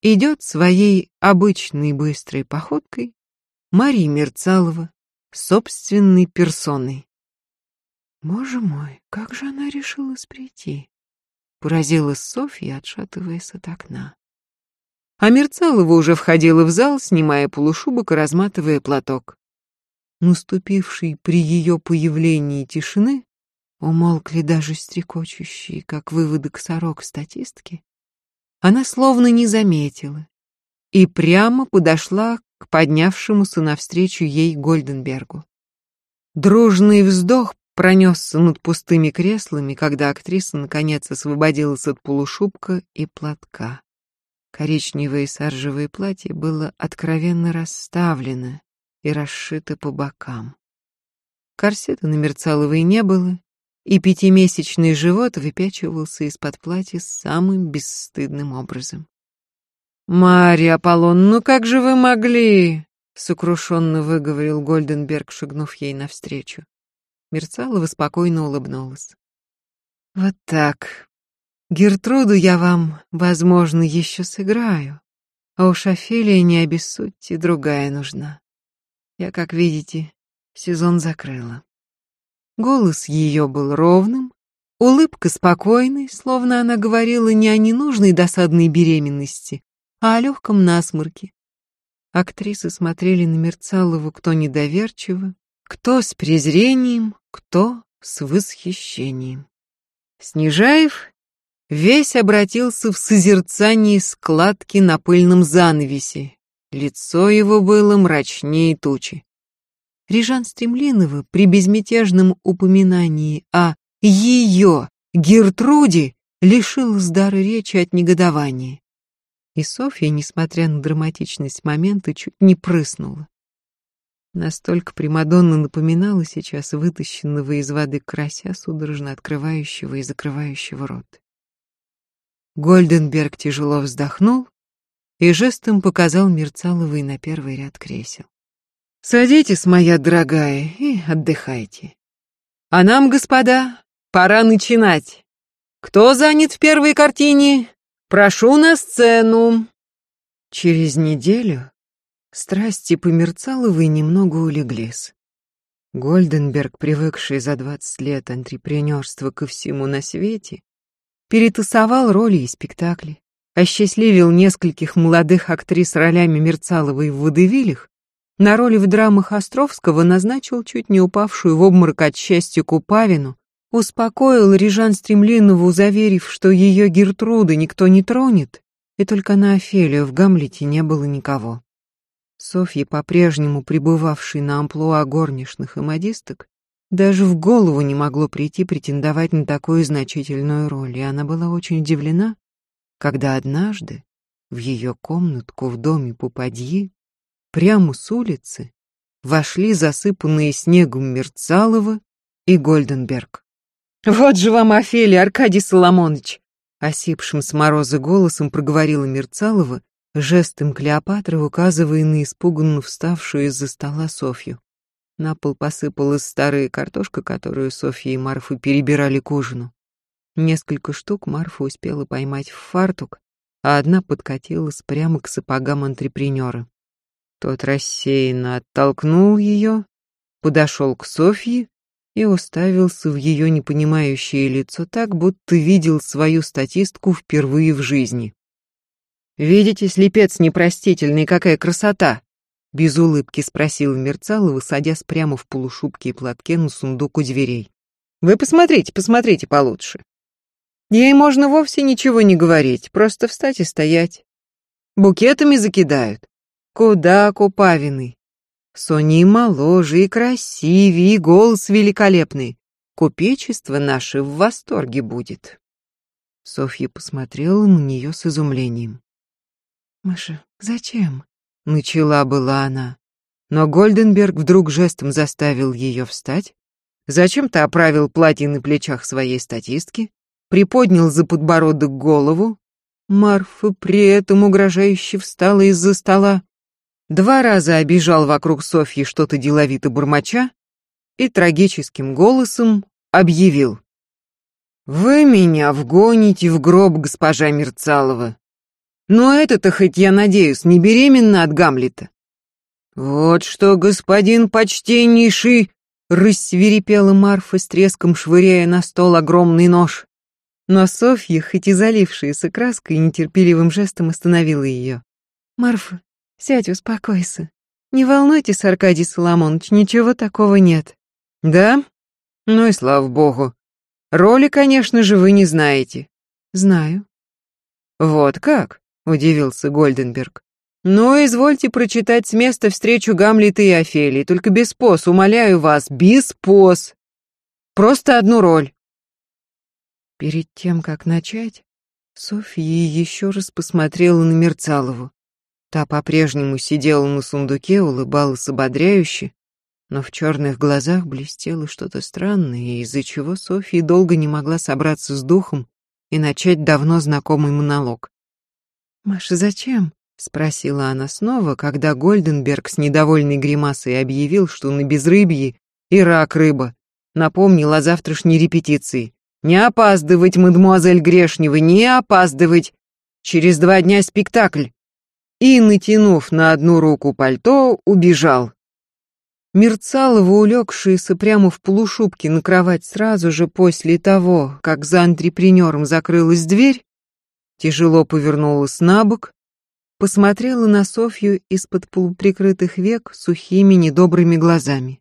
идет своей обычной быстрой походкой Мария Мерцалова собственной персоной. Боже мой, как же она решилась прийти? Поразилась Софья, отшатываясь от окна. А Мерцалова уже входила в зал, снимая полушубок и разматывая платок. Наступивший при ее появлении тишины, умолкли даже стрекочущие, как выводок сорок статистки, она словно не заметила и прямо подошла к поднявшемуся навстречу ей Гольденбергу. Дружный вздох пронесся над пустыми креслами, когда актриса наконец освободилась от полушубка и платка. Коричневое саржевое платье было откровенно расставлено и расшито по бокам. Корсета на Мерцаловой не было, и пятимесячный живот выпячивался из-под платья самым бесстыдным образом. «Марья Аполлон, ну как же вы могли?» — сокрушенно выговорил Гольденберг, шагнув ей навстречу. Мерцалова спокойно улыбнулась. «Вот так. Гертруду я вам, возможно, еще сыграю. А уж Офелия, не обессудьте, другая нужна. Я, как видите, сезон закрыла». Голос ее был ровным, улыбка спокойной, словно она говорила не о ненужной досадной беременности, а о легком насморке. Актрисы смотрели на Мерцалову кто недоверчиво, кто с презрением, кто с восхищением. Снежаев весь обратился в созерцании складки на пыльном занавесе. Лицо его было мрачнее тучи. Рижан Стремлинова при безмятежном упоминании о ее Гертруде лишилась дара речи от негодования. И Софья, несмотря на драматичность момента, чуть не прыснула. Настолько Примадонна напоминала сейчас вытащенного из воды крася, судорожно открывающего и закрывающего рот. Гольденберг тяжело вздохнул и жестом показал Мерцаловой на первый ряд кресел. «Садитесь, моя дорогая, и отдыхайте. А нам, господа, пора начинать. Кто занят в первой картине? Прошу на сцену». Через неделю страсти по Мерцаловой немного улеглись. Гольденберг, привыкший за двадцать лет антрепренерства ко всему на свете, перетасовал роли и спектакли, осчастливил нескольких молодых актрис ролями Мерцаловой в «Водевилях», на роли в драмах Островского назначил чуть не упавшую в обморок от счастья Купавину, успокоил Рижан Стремлинову, заверив, что ее Гертруда никто не тронет, и только на Офелию в Гамлете не было никого. Софья, по-прежнему пребывавшей на амплуа горничных и модисток, даже в голову не могло прийти претендовать на такую значительную роль, и она была очень удивлена, когда однажды в ее комнатку в доме Пупадьи, прямо с улицы, вошли засыпанные снегом Мерцалова и Гольденберг. «Вот же вам, Офелия, Аркадий Соломонович!» Осипшим с мороза голосом проговорила Мерцалова, жестом Клеопатры указывая на испуганно вставшую из-за стола Софью. На пол посыпалась старая картошка, которую Софья и Марфа перебирали к ужину. Несколько штук Марфа успела поймать в фартук, а одна подкатилась прямо к сапогам антрепренера. Тот рассеянно оттолкнул ее, подошел к Софье и уставился в ее непонимающее лицо так, будто видел свою статистку впервые в жизни. «Видите, слепец непростительный, какая красота!» Без улыбки спросил Мерцалова, садясь прямо в полушубке и платке на сундук у дверей. «Вы посмотрите, посмотрите получше. Ей можно вовсе ничего не говорить, просто встать и стоять. Букетами закидают. Куда Купавиной? Соня и моложе, и красивее, и голос великолепный. Купечество наше в восторге будет. Софья посмотрела на нее с изумлением. «Маша, зачем?» — начала была она. Но Гольденберг вдруг жестом заставил ее встать, зачем-то оправил платье на плечах своей статистки, приподнял за подбородок голову. Марфа при этом угрожающе встала из-за стола, два раза обижал вокруг Софьи что-то деловито бормоча и трагическим голосом объявил. «Вы меня вгоните в гроб, госпожа Мерцалова. Но это-то хоть, я надеюсь, не беременна от Гамлета». «Вот что, господин почтеннейший!» — рассверепела Марфа с треском, швыряя на стол огромный нож. Но Софья, хоть и залившаяся краской, нетерпеливым жестом остановила ее. «Марфа, сядь, успокойся. Не волнуйтесь, Аркадий Соломонович, ничего такого нет». «Да? Ну и слава богу. Роли, конечно же, вы не знаете». «Знаю». «Вот как?» — удивился Гольденберг. «Ну, извольте прочитать с места встречу Гамлета и Офелии, только без пос, умоляю вас, без пос. Просто одну роль». Перед тем, как начать, Софья еще раз посмотрела на Мерцалову. Та по-прежнему сидела на сундуке, улыбалась ободряюще, но в черных глазах блестело что-то странное, из-за чего Софья долго не могла собраться с духом и начать давно знакомый монолог. «Маша, зачем?» — спросила она снова, когда Гольденберг с недовольной гримасой объявил, что на безрыбье и рак рыба, напомнил о завтрашней репетиции. Не опаздывать, мадемуазель Грешнева, не опаздывать. Через два дня спектакль. И, натянув на одну руку пальто, убежал. Мерцалова, улегшаяся прямо в полушубке на кровать сразу же после того, как за антрепренером закрылась дверь, тяжело повернулась на бок, посмотрела на Софью из-под полуприкрытых век сухими недобрыми глазами.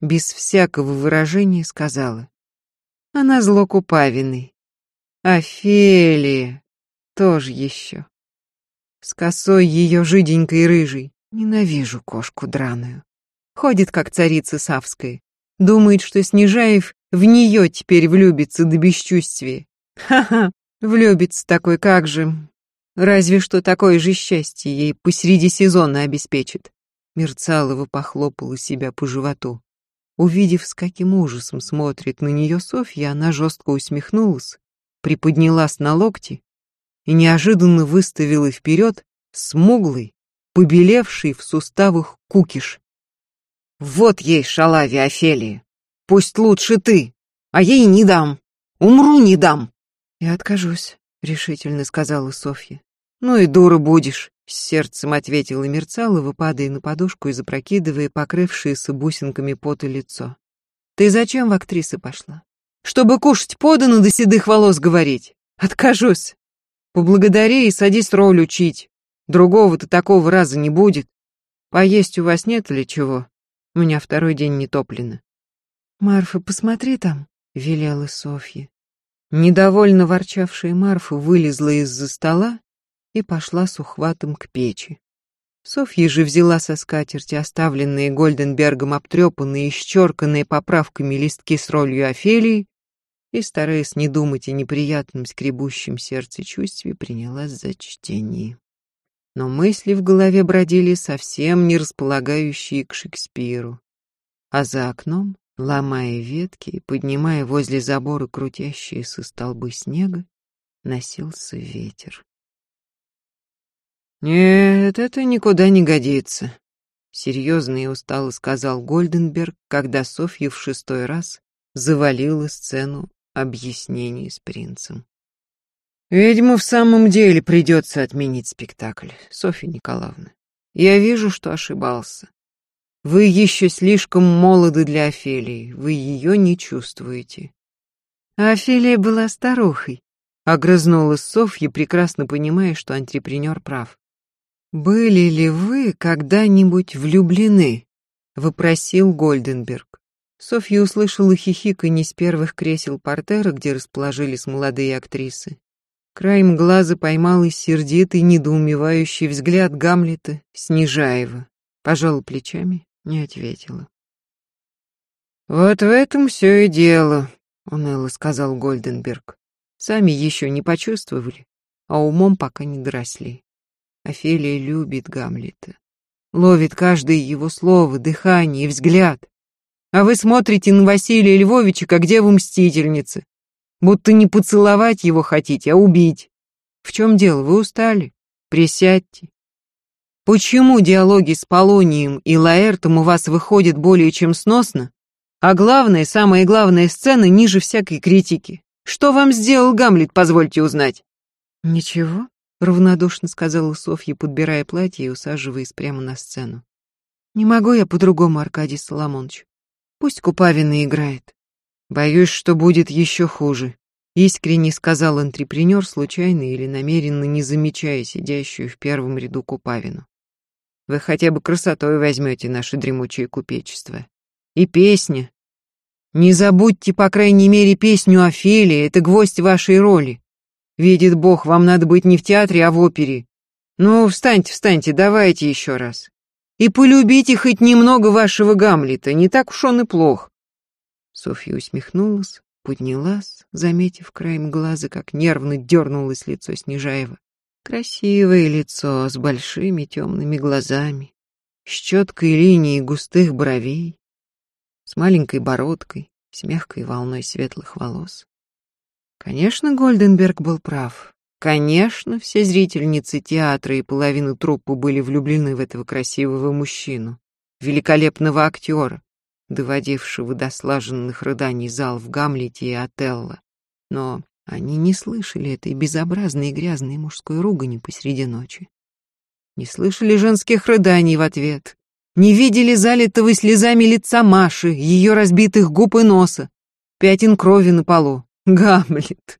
Без всякого выражения сказала. Она зло Купавиной. Офелия тоже еще. С косой ее жиденькой рыжей. Ненавижу кошку драную. Ходит, как царица Савская. Думает, что Снежаев в нее теперь влюбится до бесчувствия. Ха-ха, влюбится такой, как же. Разве что такое же счастье ей посреди сезона обеспечит. Мерцалова похлопала себя по животу. Увидев, с каким ужасом смотрит на нее Софья, она жестко усмехнулась, приподнялась на локти и неожиданно выставила вперед смуглый, побелевший в суставах кукиш. «Вот ей шалави, Офелия! Пусть лучше ты, а ей не дам! Умру не дам!» «Я откажусь», — решительно сказала Софья. «Ну и дура будешь», — с сердцем ответила Мерцалова, падая на подушку и запрокидывая покрывшееся бусинками пота лицо. «Ты зачем в актрисы пошла? Чтобы кушать подано до седых волос говорить? Откажусь. Поблагодари и садись роль учить. Другого-то такого раза не будет. Поесть у вас нет или чего? У меня второй день не топлено». «Марфа, посмотри там», — велела Софья. Недовольно ворчавшая Марфа вылезла из-за стола и пошла с ухватом к печи. Софья же взяла со скатерти оставленные Гольденбергом обтрепанные и исчерканные поправками листки с ролью Офелии и, стараясь не думать о неприятном скребущем сердце чувстве, принялась за чтение. Но мысли в голове бродили совсем не располагающие к Шекспиру. А за окном, ломая ветки и поднимая возле забора крутящиеся столбы снега, носился ветер. «Нет, это никуда не годится», — серьезно и устало сказал Гольденберг, когда Софья в шестой раз завалила сцену объяснений с принцем. «Видимо, в самом деле придется отменить спектакль, Софья Николаевна. Я вижу, что ошибался. Вы еще слишком молоды для Офелии, вы ее не чувствуете». А Офелия была старухой, — огрызнулась Софья, прекрасно понимая, что антрепренер прав. «Были ли вы когда-нибудь влюблены?» — вопросил Гольденберг. Софья услышала хихиканье с первых кресел портера, где расположились молодые актрисы. Краем глаза поймал сердитый, недоумевающий взгляд Гамлета Снежаева. Пожала плечами, не ответила. «Вот в этом все и дело», — уныло сказал Гольденберг. «Сами еще не почувствовали, а умом пока не доросли. Офелия любит Гамлета. Ловит каждое его слово, дыхание и взгляд. А вы смотрите на Василия Львовича, как деву-мстительницы. Будто не поцеловать его хотите, а убить. В чем дело, вы устали? Присядьте. Почему диалоги с Полонием и Лаэртом у вас выходят более чем сносно? А главное, самая главная сцена ниже всякой критики. Что вам сделал Гамлет, позвольте узнать? Ничего, равнодушно сказала Софья, подбирая платье и усаживаясь прямо на сцену. Не могу я по-другому, Аркадий Соломонович. Пусть Купавина играет. Боюсь, что будет еще хуже. Искренне сказал антрепренер, случайно или намеренно не замечая сидящую в первом ряду Купавину. Вы хотя бы красотой возьмете наше дремучее купечество. И песня. Не забудьте, по крайней мере, песню Офелии, это гвоздь вашей роли. Видит Бог, вам надо быть не в театре, а в опере. Ну, встаньте, встаньте, давайте еще раз. И полюбите хоть немного вашего Гамлета, не так уж он и плох. Софья усмехнулась, поднялась, заметив краем глаза, как нервно дернулось лицо Снежаева. Красивое лицо с большими темными глазами, с четкой линией густых бровей, с маленькой бородкой, с мягкой волной светлых волос. Конечно, Гольденберг был прав. Конечно, все зрительницы театра и половина труппы были влюблены в этого красивого мужчину, великолепного актера, доводившего до слаженных рыданий зал в Гамлете и Отелло. Но они не слышали этой безобразной и грязной мужской ругани посреди ночи. Не слышали женских рыданий в ответ. Не видели залитого слезами лица Маши, ее разбитых губ и носа, пятен крови на полу. Гамлет.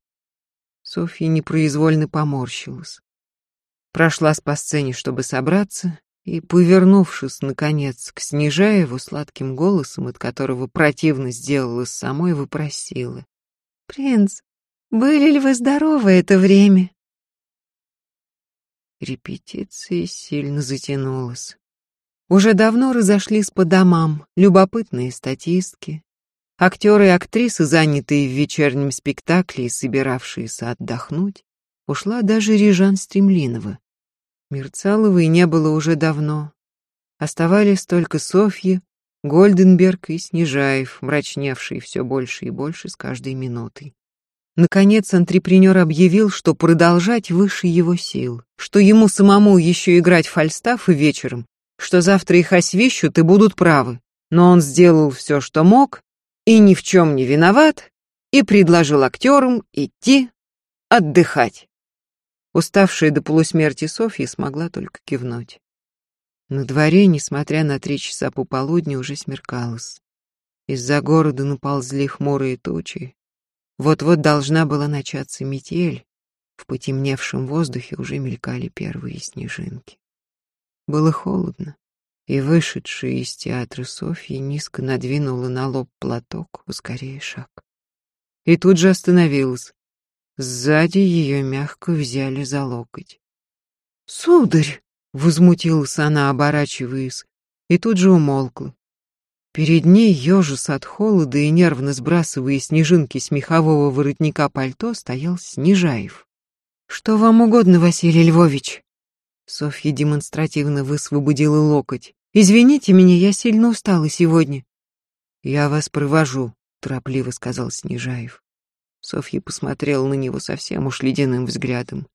Софья непроизвольно поморщилась. Прошлась по сцене, чтобы собраться, и, повернувшись, наконец, к Снежаеву сладким голосом, от которого противно сделалось самой, выпросила. «Принц, были ли вы здоровы это время?» Репетиция сильно затянулась. Уже давно разошлись по домам любопытные статистки, актеры и актрисы, занятые в вечернем спектакле и собиравшиеся отдохнуть. Ушла даже Рижан Стремлинова. Мерцаловой не было уже давно. Оставались только Софья, Гольденберг и Снежаев, мрачневшие все больше и больше с каждой минутой. Наконец антрепренер объявил, что продолжать выше его сил, что ему самому еще играть фальстафы вечером, что завтра их освещут и будут правы. Но он сделал все, что мог, и ни в чем не виноват, и предложил актерам идти отдыхать. Уставшая до полусмерти Софья смогла только кивнуть. На дворе, несмотря на три часа пополудни, уже смеркалось. Из-за города наползли хмурые тучи, вот-вот должна была начаться метель. В потемневшем воздухе уже мелькали первые снежинки. Было холодно, и вышедшая из театра Софья низко надвинула на лоб платок, ускоряя шаг. И тут же остановилась. Сзади ее мягко взяли за локоть. «Сударь!» — возмутилась она, оборачиваясь, и тут же умолкла. Перед ней, ежес от холода и нервно сбрасывая снежинки с мехового воротника пальто, стоял Снежаев. «Что вам угодно, Василий Львович?» Софья демонстративно высвободила локоть. «Извините меня, я сильно устала сегодня». «Я вас провожу», — торопливо сказал Снежаев. Софья посмотрела на него совсем уж ледяным взглядом.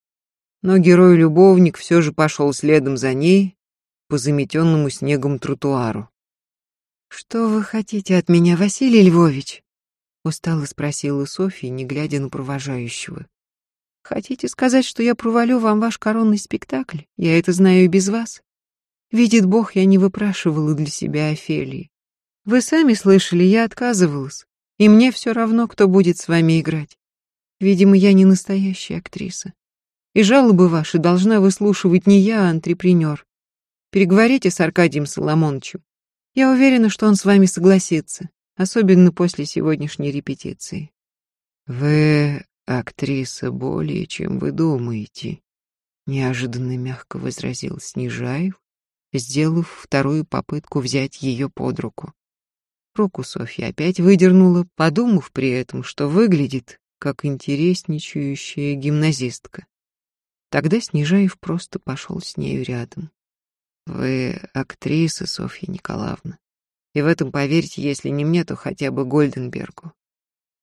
Но герой-любовник все же пошел следом за ней по заметенному снегом тротуару. «Что вы хотите от меня, Василий Львович?» Устало спросила Софья, не глядя на провожающего. «Хотите сказать, что я провалю вам ваш коронный спектакль? Я это знаю и без вас. Видит Бог, я не выпрашивала для себя Офелии. Вы сами слышали, я отказывалась, и мне все равно, кто будет с вами играть. Видимо, я не настоящая актриса. И жалобы ваши должна выслушивать не я, а антрепренер. Переговорите с Аркадием Соломоновичем. Я уверена, что он с вами согласится, особенно после сегодняшней репетиции.
Вы актриса более, чем вы думаете, неожиданно мягко возразил Снежаев, сделав вторую попытку взять ее под руку. Руку Софья опять выдернула, подумав при этом, что выглядит как интересничающая гимназистка. Тогда Снежаев просто пошел с нею рядом. Вы актриса, Софья Николаевна. И в этом, поверьте, если не мне, то хотя бы Гольденбергу.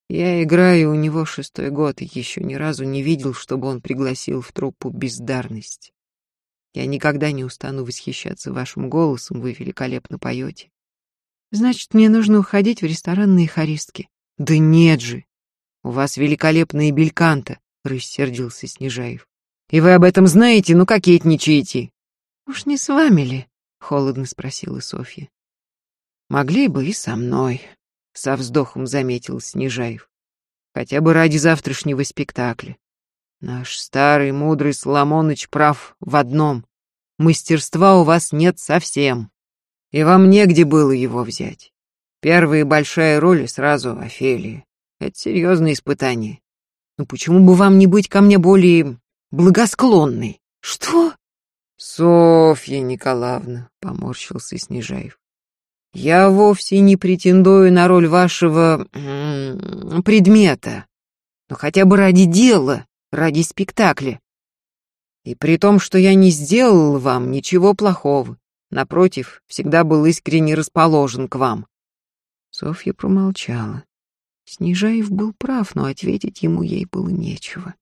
Я играю у него шестой год и еще ни разу не видел, чтобы он пригласил в труппу бездарность. Я никогда не устану восхищаться вашим голосом, вы великолепно поете.
Значит, мне нужно уходить в ресторанные хористки.
Да нет же! У вас великолепные бельканта, рассердился Снежаев. И вы об этом знаете, ну кокетничаете.
«Уж не с вами ли?» — холодно спросила Софья.
«Могли бы и со мной», — со вздохом заметил Снежаев. «Хотя бы ради завтрашнего спектакля. Наш старый мудрый Соломоныч прав в одном. Мастерства у вас нет совсем, и вам негде было его взять. Первая большая роль сразу Офелия. Это серьезное испытание. Но почему бы вам не быть ко мне более благосклонной?»
«Что?»
Софья Николаевна, поморщился Снежаев. Я вовсе не претендую на роль вашего предмета, но хотя бы ради дела, ради спектакля. И при том, что я не сделал вам ничего плохого, напротив, всегда был искренне расположен к вам.
Софья промолчала. Снежаев был прав, но ответить ему ей было нечего.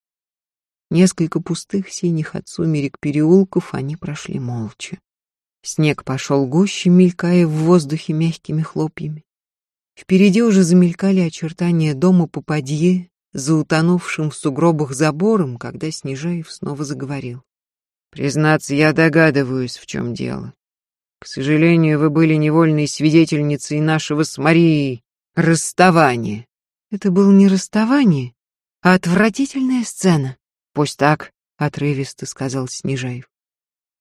Несколько пустых синих от сумерек переулков они прошли молча. Снег пошел гуще, мелькая в воздухе мягкими хлопьями. Впереди уже замелькали очертания дома Попадье, за утонувшим в сугробах забором, когда Снежаев снова заговорил.
«Признаться, я догадываюсь, в чем дело. К сожалению, вы были невольной свидетельницей нашего с Марией расставания».
«Это было не расставание, а отвратительная сцена»,
Пусть так, отрывисто сказал Снежаев.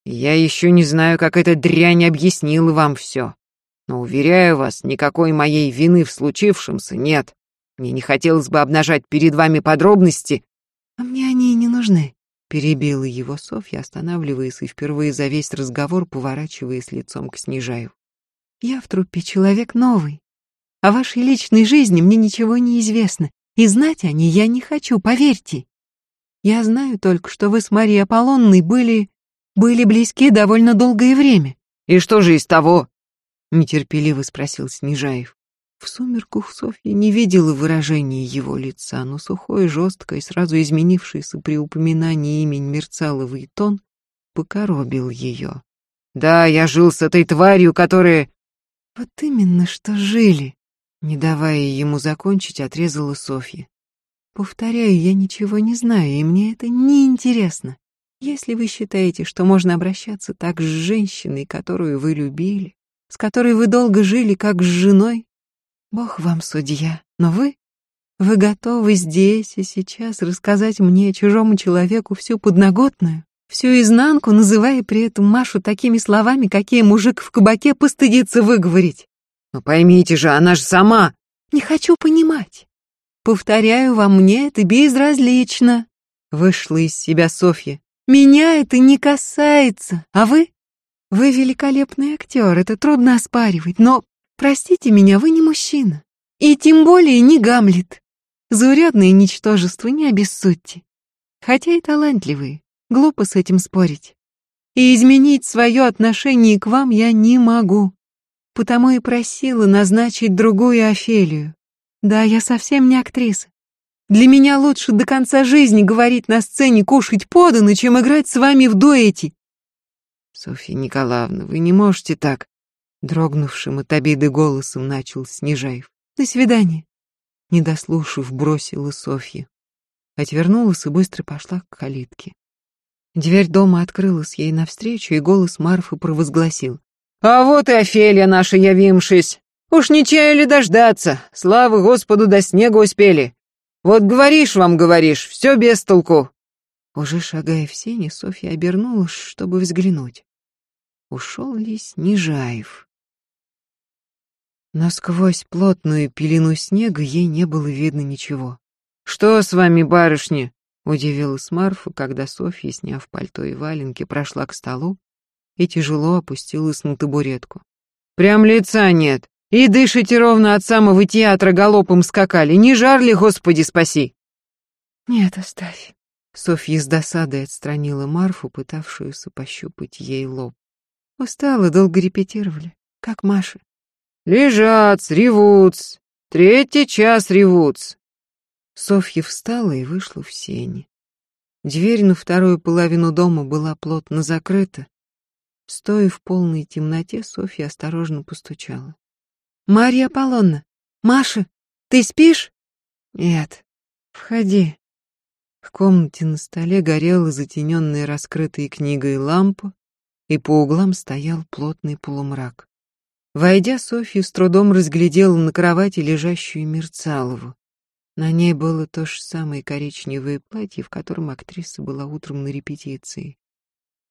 Я еще не знаю, как эта дрянь объяснила вам все. Но, уверяю вас, никакой моей вины в случившемся нет. Мне не хотелось бы обнажать перед вами подробности.
А мне они и не нужны.
Перебила его Софья, останавливаясь и впервые за весь разговор поворачиваясь лицом к Снежаю.
«Я в трупе человек новый. О вашей личной жизни мне ничего не известно, и знать о ней я не хочу, поверьте. Я знаю только, что вы с Марией Аполлонной были... были близки довольно долгое время».
«И что же из того?» — нетерпеливо спросил Снежаев. В сумерках Софья не видела выражения его лица, но сухой, жесткое, сразу изменившийся при упоминании имени Мерцаловый тон покоробил ее. «Да, я жил с этой тварью, которая...»
«Вот именно что жили», —
не давая ему закончить, отрезала Софья.
«Повторяю, я ничего не знаю, и мне это не интересно. Если вы считаете, что можно обращаться так с женщиной, которую вы любили, с которой вы долго жили, как с женой, Бог вам судья, но вы... Вы готовы здесь и сейчас рассказать мне, чужому человеку, всю подноготную, всю изнанку, называя при этом Машу такими словами, какие мужик в кабаке постыдится выговорить?
Но поймите же, она же сама...
Не хочу понимать. Повторяю вам, мне это безразлично. Вышла из себя Софья. Меня это не касается. А вы? Вы великолепный актер, это трудно оспаривать, но Простите меня, вы не мужчина. И тем более не Гамлет. Заурядное ничтожество не обессудьте. Хотя и талантливые, глупо с этим спорить. И изменить свое отношение к вам я не могу. Потому и просила назначить другую Офелию. Да, я совсем не актриса. Для меня лучше до конца жизни говорить на сцене кушать подано, чем играть с вами в дуэте.
Софья Николаевна, вы не можете так. Дрогнувшим от обиды голосом начал Снежаев.
«До свидания!»
Не дослушав, бросила Софья. Отвернулась и быстро пошла к калитке. Дверь дома открылась ей навстречу, и голос Марфы провозгласил. «А вот и Офелия наша явимшись! Уж не чаяли дождаться! Слава Господу, до снега успели! Вот говоришь вам, говоришь, все без толку!» Уже шагая в сене, Софья обернулась, чтобы взглянуть. Ушел ли Снежаев? но сквозь плотную пелену снега ей не было видно ничего. «Что с вами, барышня?» — удивилась Марфа, когда Софья, сняв пальто и валенки, прошла к столу и тяжело опустилась на табуретку. «Прям лица нет, и дышите ровно от самого театра галопом скакали, не жар ли, Господи, спаси!»
«Нет, оставь».
Софья с досадой отстранила Марфу, пытавшуюся пощупать ей лоб. «Устала, долго репетировали, как Маша». Лежат, ревутся. Третий час ревутся. Софья встала и вышла в сени. Дверь на вторую половину дома была плотно закрыта. Стоя в полной темноте, Софья осторожно постучала.
«Марья Аполлонна! Маша, ты спишь?»
«Нет. Входи». В комнате на столе горела затененная раскрытой книгой лампа, и по углам стоял плотный полумрак. Войдя, Софья с трудом разглядела на кровати лежащую Мерцалову. На ней было то же самое коричневое платье, в котором актриса была утром на репетиции.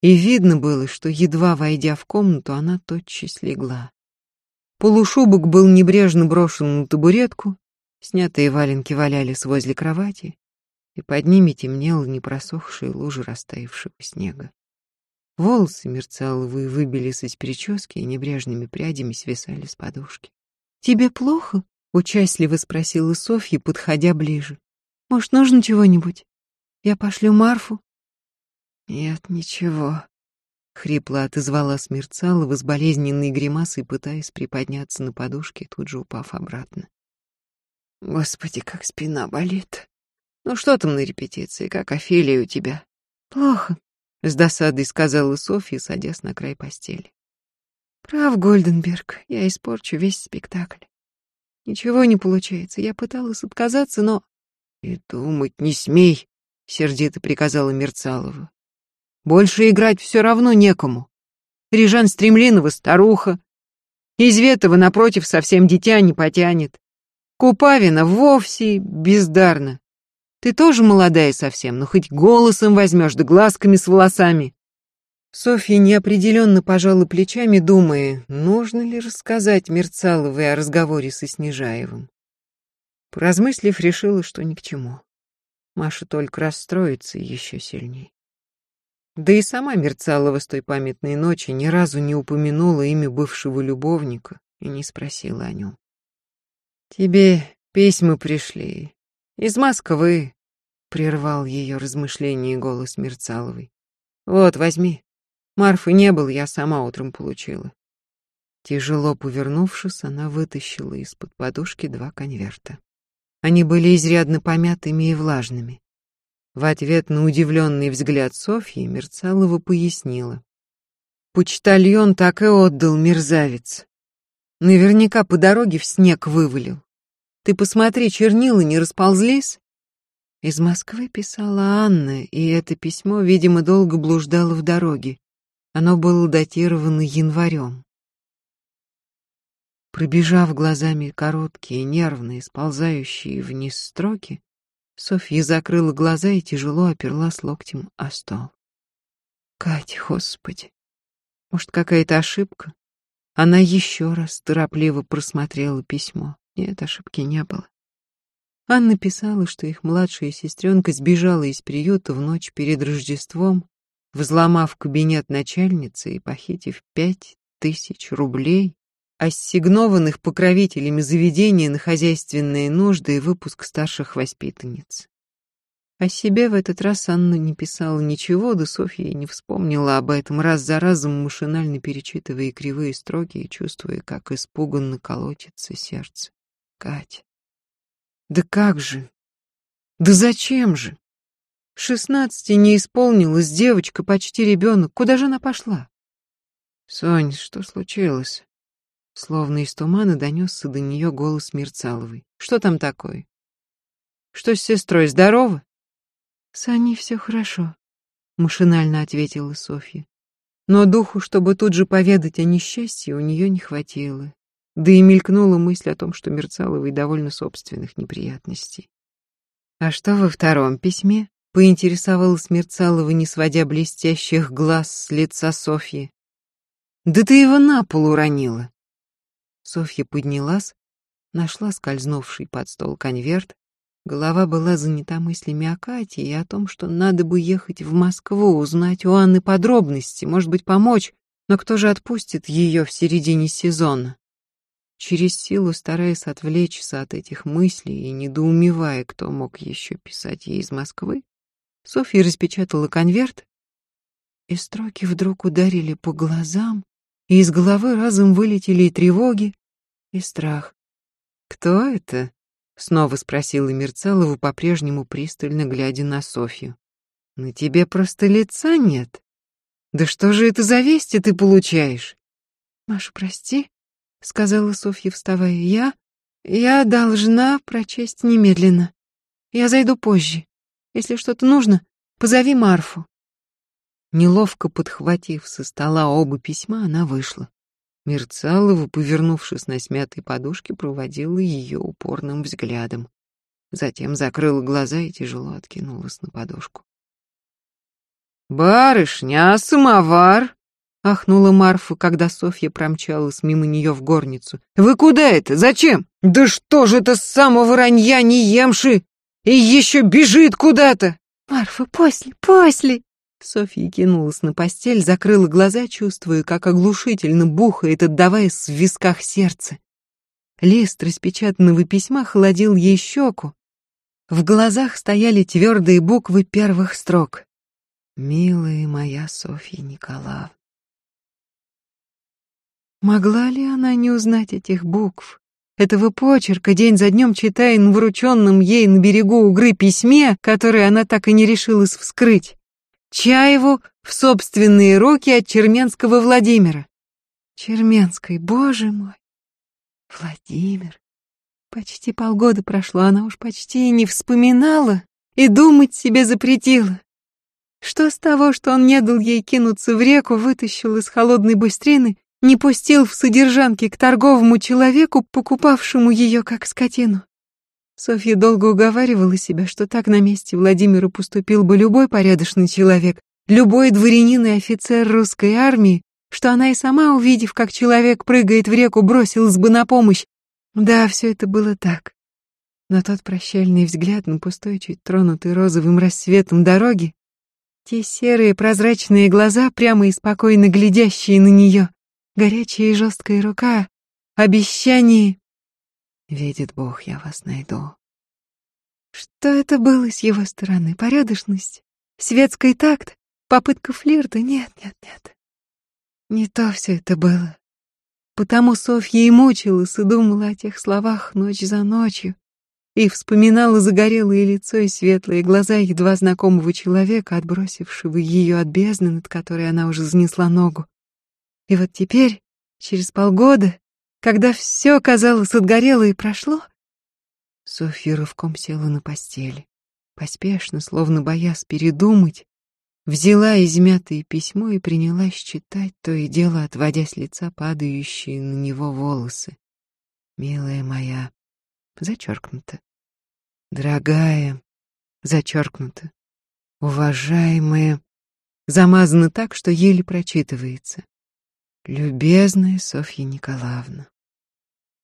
И видно было, что, едва войдя в комнату, она тотчас легла. Полушубок был небрежно брошен на табуретку, снятые валенки валялись возле кровати, и под ними темнела непросохшая лужа растаявшего снега. Волосы мерцаловые выбились из прически и небрежными прядями свисали с подушки.
«Тебе плохо?» — участливо спросила Софья, подходя ближе. «Может, нужно чего-нибудь? Я пошлю Марфу?»
«Нет, ничего», — хрипло отозвалась Мерцалова с болезненной гримасой, пытаясь приподняться на подушке, тут же упав обратно. «Господи, как спина болит! Ну что там на репетиции, как Офелия у тебя?»
«Плохо», —
с досадой сказала Софья, садясь на край постели.
«Прав, Гольденберг, я испорчу весь спектакль. Ничего не получается, я пыталась отказаться, но...»
«И думать не смей», — сердито приказала Мерцалова. «Больше играть все равно некому. Рижан Стремлинова старуха, Изветова, напротив, совсем дитя не потянет. Купавина вовсе бездарна. Ты тоже молодая совсем, но хоть голосом возьмешь, да глазками с волосами. Софья неопределенно пожала плечами, думая, нужно ли рассказать Мерцаловой о разговоре со Снежаевым. Поразмыслив, решила, что ни к чему. Маша только расстроится еще сильней. Да и сама Мерцалова с той памятной ночи ни разу не упомянула имя бывшего любовника и не спросила о нем. «Тебе письма пришли. Из Москвы», — прервал ее размышление голос Мерцаловой. «Вот, возьми. Марфы не было, я сама утром получила». Тяжело повернувшись, она вытащила из-под подушки два конверта. Они были изрядно помятыми и влажными. В ответ на удивленный взгляд Софьи Мерцалова пояснила. Почтальон так и отдал, мерзавец. Наверняка по дороге в снег вывалил. Ты посмотри, чернила не расползлись? Из Москвы писала Анна, и это письмо, видимо, долго блуждало в дороге. Оно было датировано январем. Пробежав глазами короткие, нервные, сползающие вниз строки, Софья закрыла глаза и тяжело оперлась локтем о стол. Катя, господи, может, какая-то ошибка? Она еще раз торопливо просмотрела письмо. Нет, ошибки не было. Анна писала, что их младшая сестренка сбежала из приюта в ночь перед Рождеством, взломав кабинет начальницы и похитив пять тысяч рублей, ассигнованных покровителями заведения на хозяйственные нужды и выпуск старших воспитанниц. О себе в этот раз Анна не писала ничего, да Софья не вспомнила об этом, раз за разом машинально перечитывая кривые строки и чувствуя, как испуганно колотится сердце. Катя. Да как же? Да зачем же? Шестнадцати не исполнилась девочка, почти ребенок. Куда же она пошла? Сонь, что случилось? Словно из тумана донесся до нее голос Мерцаловой. «Что там такое? Что с сестрой, здорова?» «С Аней все хорошо», — машинально ответила Софья. Но духу, чтобы тут же поведать о несчастье, у нее не хватило. Да и мелькнула мысль о том, что Мерцаловой довольно собственных неприятностей. «А что во втором письме?» — поинтересовалась Мерцалова, не сводя блестящих глаз с лица Софьи. «Да ты его на пол уронила!» Софья поднялась, нашла скользнувший под стол конверт. Голова была занята мыслями о Кате и о том, что надо бы ехать в Москву, узнать у Анны подробности, может быть, помочь, но кто же отпустит ее в середине сезона? Через силу, стараясь отвлечься от этих мыслей и недоумевая, кто мог еще писать ей из Москвы, Софья распечатала конверт, и строки вдруг ударили по глазам, и из головы разом вылетели и тревоги, и страх. «Кто это?» — снова спросила Мерцалова, по-прежнему пристально глядя на Софью. «На тебе просто лица нет. Да что же это за вести ты получаешь?» «Маша, прости», — сказала Софья, вставая. «Я... я должна прочесть немедленно. Я зайду позже. Если что-то нужно, позови Марфу». Неловко подхватив со стола оба письма, она вышла. Мерцалова, повернувшись на смятой подушке, проводила ее упорным взглядом. Затем закрыла глаза и тяжело откинулась на подушку. «Барышня, самовар?» — ахнула Марфа, когда Софья промчалась мимо нее в горницу. «Вы куда это? Зачем? Да что же это с самого ранья не емши? И еще бежит куда-то!»
«Марфа, после, после!»
Софья кинулась на постель, закрыла глаза, чувствуя, как оглушительно бухает, отдаваясь в висках сердце. Лист распечатанного письма холодил ей щеку. В глазах стояли твердые буквы первых строк. «Милая моя Софья Николаевна». Могла ли она не узнать этих букв? Этого почерка, день за днем читая на врученном ей на берегу Угры письме, которое она так и не решилась вскрыть. Чаеву в собственные руки от Черменского Владимира. Черменской, боже мой. Владимир. Почти полгода прошло, она уж почти и не вспоминала и думать себе запретила. Что с того, что он не дал ей кинуться в реку, вытащил из холодной быстрины, не пустил в содержанке к торговому человеку, покупавшему ее как скотину? Софья долго уговаривала себя, что так на месте Владимира поступил бы любой порядочный человек, любой дворянин и офицер русской армии, что она и сама, увидев, как человек прыгает в реку, бросилась бы на помощь. Да, все это было так. Но тот прощальный взгляд на пустой, чуть тронутый розовым рассветом дороги
Те серые прозрачные глаза, прямо и спокойно глядящие на нее, горячая и жесткая рука, обещание.
Видит Бог, я вас найду.
Что это было с его стороны? Порядочность? Светский такт? Попытка флирта? Нет, нет, нет. Не то все это было. Потому Софья и мучилась и думала о тех словах ночь за ночью, и вспоминала загорелое лицо и светлые глаза едва знакомого человека, отбросившего ее от бездны, над которой она уже занесла ногу. И вот теперь, через полгода, когда все, казалось, отгорело и прошло, Софья рывком села на постели, поспешно, словно боясь передумать, взяла измятое письмо и принялась читать, то и дело отводя с лица падающие на него волосы. «Милая моя», зачеркнуто. «Дорогая», зачеркнуто. «Уважаемая», замазано так, что еле прочитывается. «Любезная Софья Николаевна,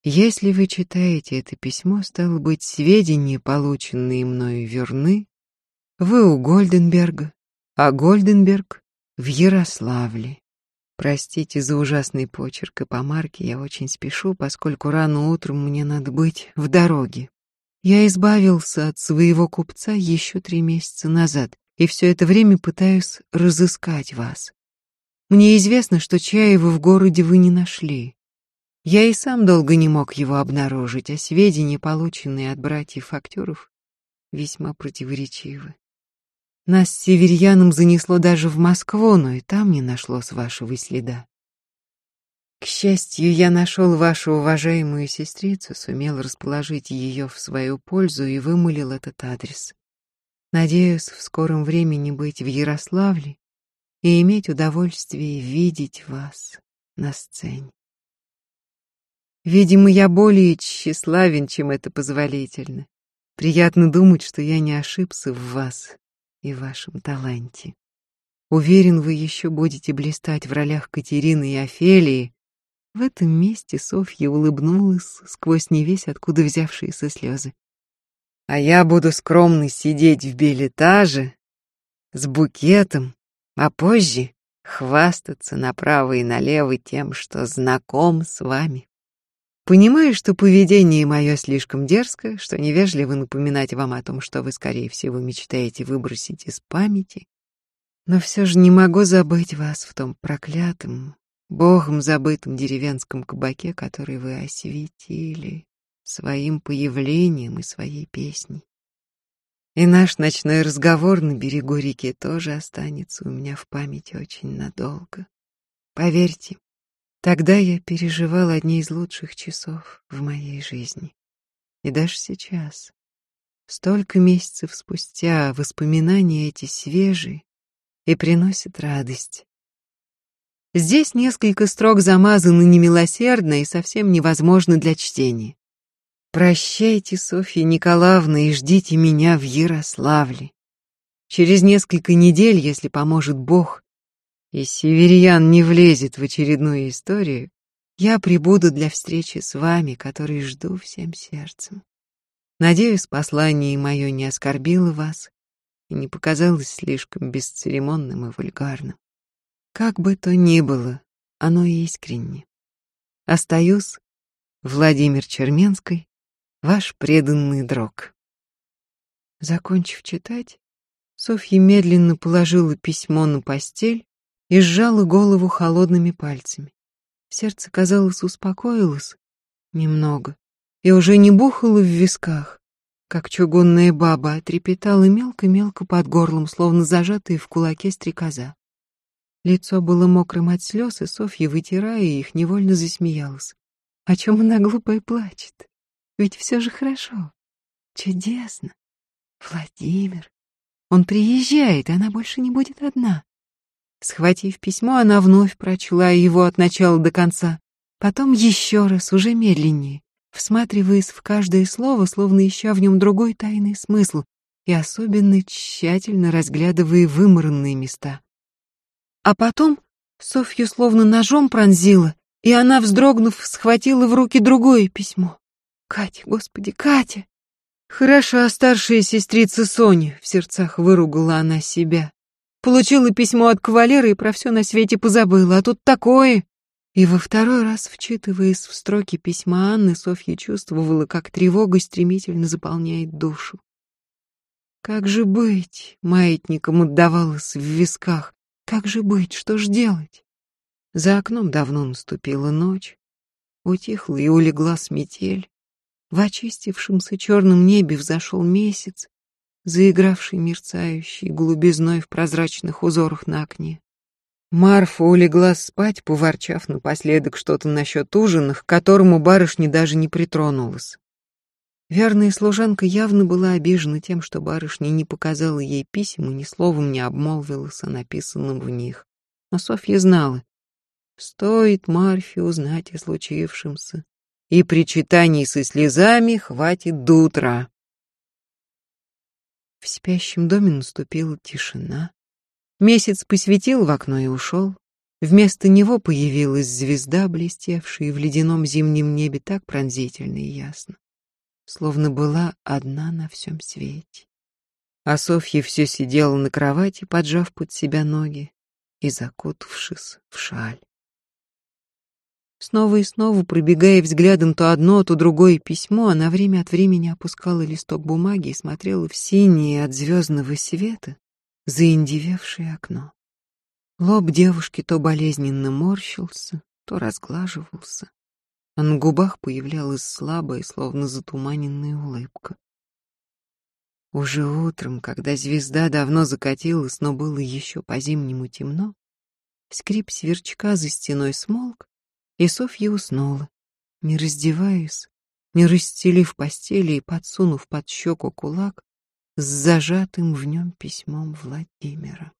если вы читаете это письмо, стало быть, сведения, полученные мною, верны. Вы у Гольденберга, а Гольденберг в Ярославле. Простите за ужасный почерк и помарки, я очень спешу, поскольку рано утром мне надо быть в дороге. Я избавился от своего купца еще три месяца назад, и все это время пытаюсь разыскать вас. Мне известно, что Чаева в городе вы не нашли. Я и сам долго не мог его обнаружить, а сведения, полученные от братьев-актеров, весьма противоречивы. Нас с северьяном занесло даже в Москву, но и там не нашлось вашего следа. К счастью, я нашел вашу уважаемую сестрицу, сумел расположить ее в свою пользу и вымолил этот адрес. Надеюсь в скором времени быть в Ярославле и иметь удовольствие видеть вас на сцене. Видимо, я более тщеславен, чем это позволительно. Приятно думать, что я не ошибся в вас и вашем таланте. Уверен, вы еще будете блистать в ролях Катерины и Офелии. В этом месте Софья улыбнулась сквозь невесть, откуда взявшиеся слезы. А я буду скромно сидеть в билетаже с букетом, а позже хвастаться направо и налево тем, что знаком с вами. Понимаю, что поведение мое слишком дерзкое, что невежливо напоминать вам о том, что вы, скорее всего, мечтаете выбросить из памяти, но все же не могу забыть вас в том проклятом, богом забытом деревенском кабаке, который вы осветили своим появлением и своей песней. И наш ночной разговор на берегу реки тоже останется у меня в памяти очень надолго. Поверьте, Тогда я переживал одни из лучших часов в моей жизни. И даже сейчас, столько месяцев спустя, воспоминания эти свежие и приносят радость. Здесь несколько строк замазаны немилосердно и совсем невозможно для чтения. Прощайте, Софья Николаевна, и ждите меня в Ярославле. Через несколько недель, если поможет Бог, и Северьян не влезет в очередную историю, я прибуду для встречи с вами, который жду всем сердцем. Надеюсь, послание мое не оскорбило вас и не показалось слишком бесцеремонным и вульгарным. Как бы то ни было, оно искренне. Остаюсь, Владимир Черменский, ваш преданный друг. Закончив читать, Софья медленно положила письмо на постель и сжала голову холодными пальцами. Сердце, казалось, успокоилось немного и уже не бухало в висках, как чугунная баба, а трепетала мелко-мелко под горлом, словно зажатая в кулаке стрекоза. Лицо было мокрым от слез, и Софья, вытирая их, невольно засмеялась. О чем она глупая плачет? Ведь все же хорошо. Чудесно. Владимир. Он приезжает, и она больше не будет одна. Схватив письмо, она вновь прочла его от начала до конца. Потом еще раз, уже медленнее, всматриваясь в каждое слово, словно ища в нем другой тайный смысл, и особенно тщательно разглядывая выморанные места. А потом Софью словно ножом пронзила, и она, вздрогнув, схватила в руки другое письмо. «Катя, господи, Катя!» «Хороша старшая сестрица Соня», — в сердцах выругала она себя.
Получила письмо от кавалера и про все на свете позабыла, а тут такое. И во второй раз, вчитываясь в строки письма Анны, Софья чувствовала, как тревога стремительно заполняет душу. Как же быть? Маятником отдавалось в висках. Как же быть? Что ж делать? За окном давно наступила ночь. Утихла и улегла метель. В очистившемся черном небе взошел месяц, заигравший мерцающий голубизной в прозрачных узорах на окне. Марфа улегла спать, поворчав напоследок что-то насчет ужина, к которому барышня даже не притронулась. Верная служанка явно была обижена тем, что барышня не показала ей писем и ни словом не обмолвилась о написанном в них. Но Софья знала, стоит Марфе узнать о случившемся, и причитаний со слезами хватит до утра. В спящем доме наступила тишина. Месяц посветил в окно и ушел. Вместо него появилась звезда, блестевшая в ледяном зимнем небе так пронзительно и ясно, словно была одна на всем свете. А Софья все сидела на кровати, поджав под себя ноги и закутавшись в шаль. Снова и снова, пробегая взглядом то одно, то другое письмо, она время от времени опускала листок бумаги и смотрела в синее от звездного света заиндевевшее окно. Лоб девушки то болезненно морщился, то разглаживался, а на губах появлялась слабая, словно затуманенная улыбка. Уже утром, когда звезда давно закатилась, но было еще по-зимнему темно, скрип сверчка за стеной смолк, и Софья уснула, не раздеваясь, не расстелив постели и подсунув под щеку кулак с зажатым в нем письмом Владимира.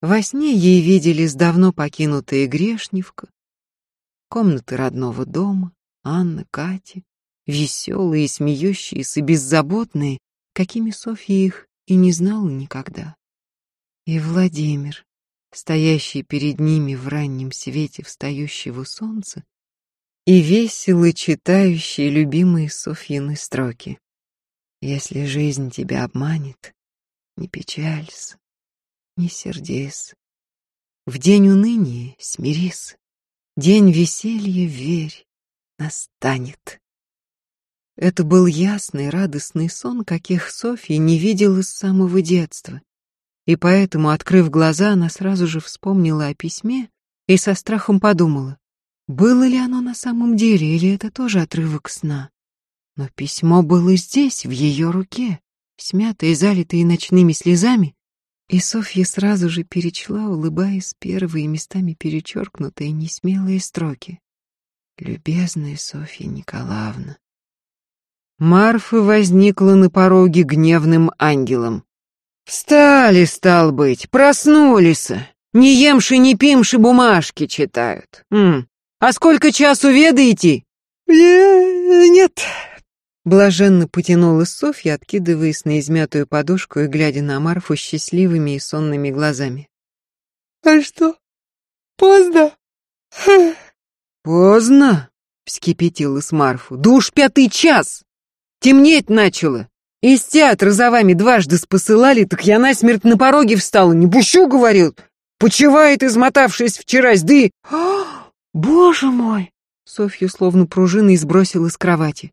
Во сне ей виделись давно покинутые Грешневка, комнаты родного дома, Анна, Катя, веселые, смеющиеся, беззаботные, какими Софья их и не знала никогда. И Владимир, стоящий перед ними в раннем свете встающего солнца, и весело читающий любимые Софьины строки. «Если жизнь тебя обманет, не печалься, не сердись. В день уныния смирись, день веселья верь, настанет». Это был ясный, радостный сон, каких Софья не видела с самого детства. И поэтому, открыв глаза, она сразу же вспомнила о письме и со страхом подумала, было ли оно на самом деле или это тоже отрывок сна. Но письмо было здесь, в ее руке, смятое, залитое ночными слезами, и Софья сразу же перечла, улыбаясь первые местами перечеркнутые несмелые строки. «Любезная Софья Николаевна». Марфа возникла на пороге гневным ангелом. Встали, стал быть, проснулись. Не емши, не пимши бумажки читают. М. А сколько часу ведаете? Э, нет. Блаженно потянулась Софья, откидываясь на измятую подушку и глядя на Марфу счастливыми и сонными глазами. А что? Поздно? Поздно? Вскипятилась Марфу. Да уж пятый час! Темнеть начало. Из театра за вами дважды спосылали, так я насмерть на пороге встала, не пущу, говорил. Почивает, измотавшись вчера, сды. А, боже мой! Софью словно пружиной сбросила с кровати.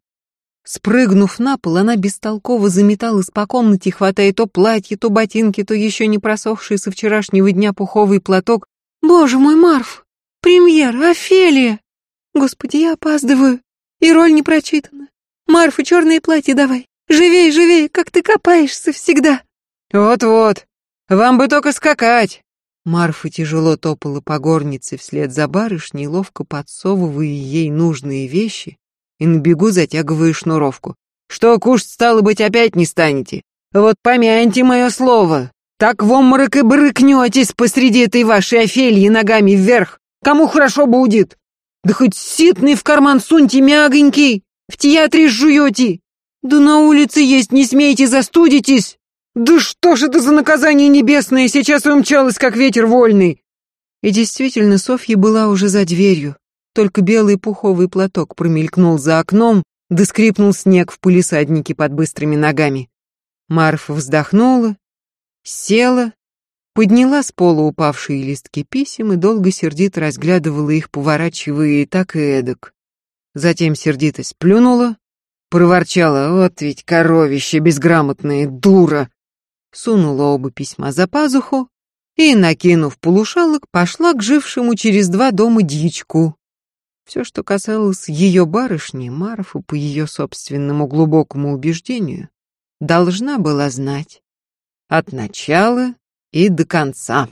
Спрыгнув на пол, она бестолково заметалась по комнате, хватая то платье, то ботинки, то еще не просохший со вчерашнего дня пуховый платок. «Боже мой, Марф! Премьер, Офелия! Господи, я опаздываю, и роль не прочитана. Марфа, черное платье давай, Живей, живей, как ты копаешься всегда!» «Вот-вот, вам бы только скакать!» Марфа тяжело топала по горнице вслед за барышней, ловко подсовывая ей нужные вещи и на бегу затягивая шнуровку. «Что, кушать, стало быть, опять не станете? Вот помяньте мое слово! Так в обморок и брыкнетесь посреди этой вашей Офелии ногами вверх! Кому хорошо будет? Да хоть ситный в карман суньте мягонький, в театре жуете, да на улице есть, не смейте, застудитесь! Да что ж это за наказание небесное, сейчас умчалось, как ветер вольный!» И действительно, Софья была уже за дверью. Только белый пуховый платок промелькнул за окном, да скрипнул снег в пылисаднике под быстрыми ногами. Марфа вздохнула, села, подняла с пола упавшие листки писем и долго сердито разглядывала их, поворачивая и так и эдак. Затем сердито сплюнула, проворчала, вот ведь коровище безграмотная дура, сунула оба письма за пазуху и, накинув полушалок, пошла к жившему через два дома дичку. Все, что касалось ее барышни, Марфа, по ее собственному глубокому убеждению, должна была знать от начала и до конца.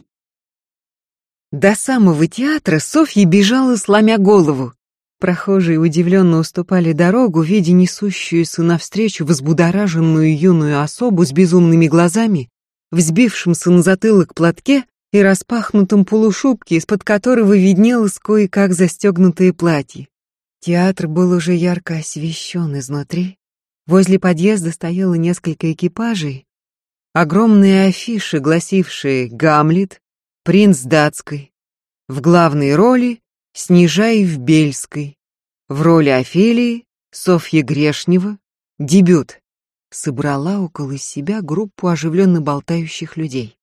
До самого театра Софья бежала, сломя голову. Прохожие удивленно уступали дорогу, видя несущуюся навстречу взбудораженную юную особу с безумными глазами, взбившимся на затылок платке и распахнутом полушубке, из-под которого виднелось кое-как застегнутое платье. Театр был уже ярко освещен изнутри. Возле подъезда стояло несколько экипажей, огромные афиши, гласившие «Гамлет», «Принц датской», в главной роли Снежаев Бельской, в роли Офелии Софья Грешнева, дебют, собрала около себя группу оживленно болтающих людей.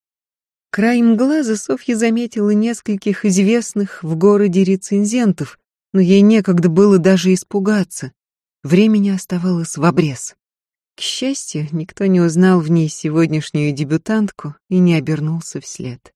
Краем глаза Софья заметила нескольких известных в городе рецензентов, но ей некогда было даже испугаться. Времени оставалось в обрез. К счастью, никто не узнал в ней сегодняшнюю дебютантку и не обернулся вслед.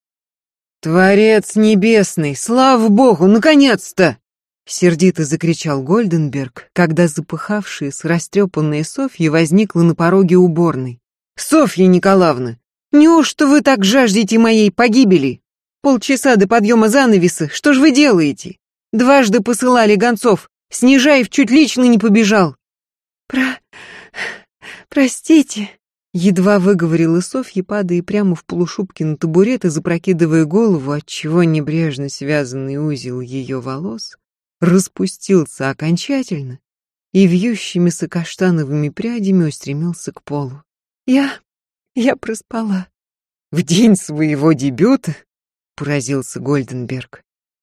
«Творец небесный, слава богу, наконец-то!» Сердито закричал Гольденберг, когда запыхавшаяся, растрепанная Софья возникла на пороге уборной. «Софья Николаевна, неужто вы так жаждете моей погибели? Полчаса до подъема занавеса, что ж вы делаете? Дважды посылали гонцов, Снежаев чуть лично не побежал».
«Про... простите»,
Едва выговорила Софья, падая прямо в полушубке на табурет и запрокидывая голову, отчего небрежно связанный узел ее волос распустился окончательно и вьющимися каштановыми прядями устремился к полу.
«Я... я проспала».
«В день своего дебюта?» — поразился Гольденберг.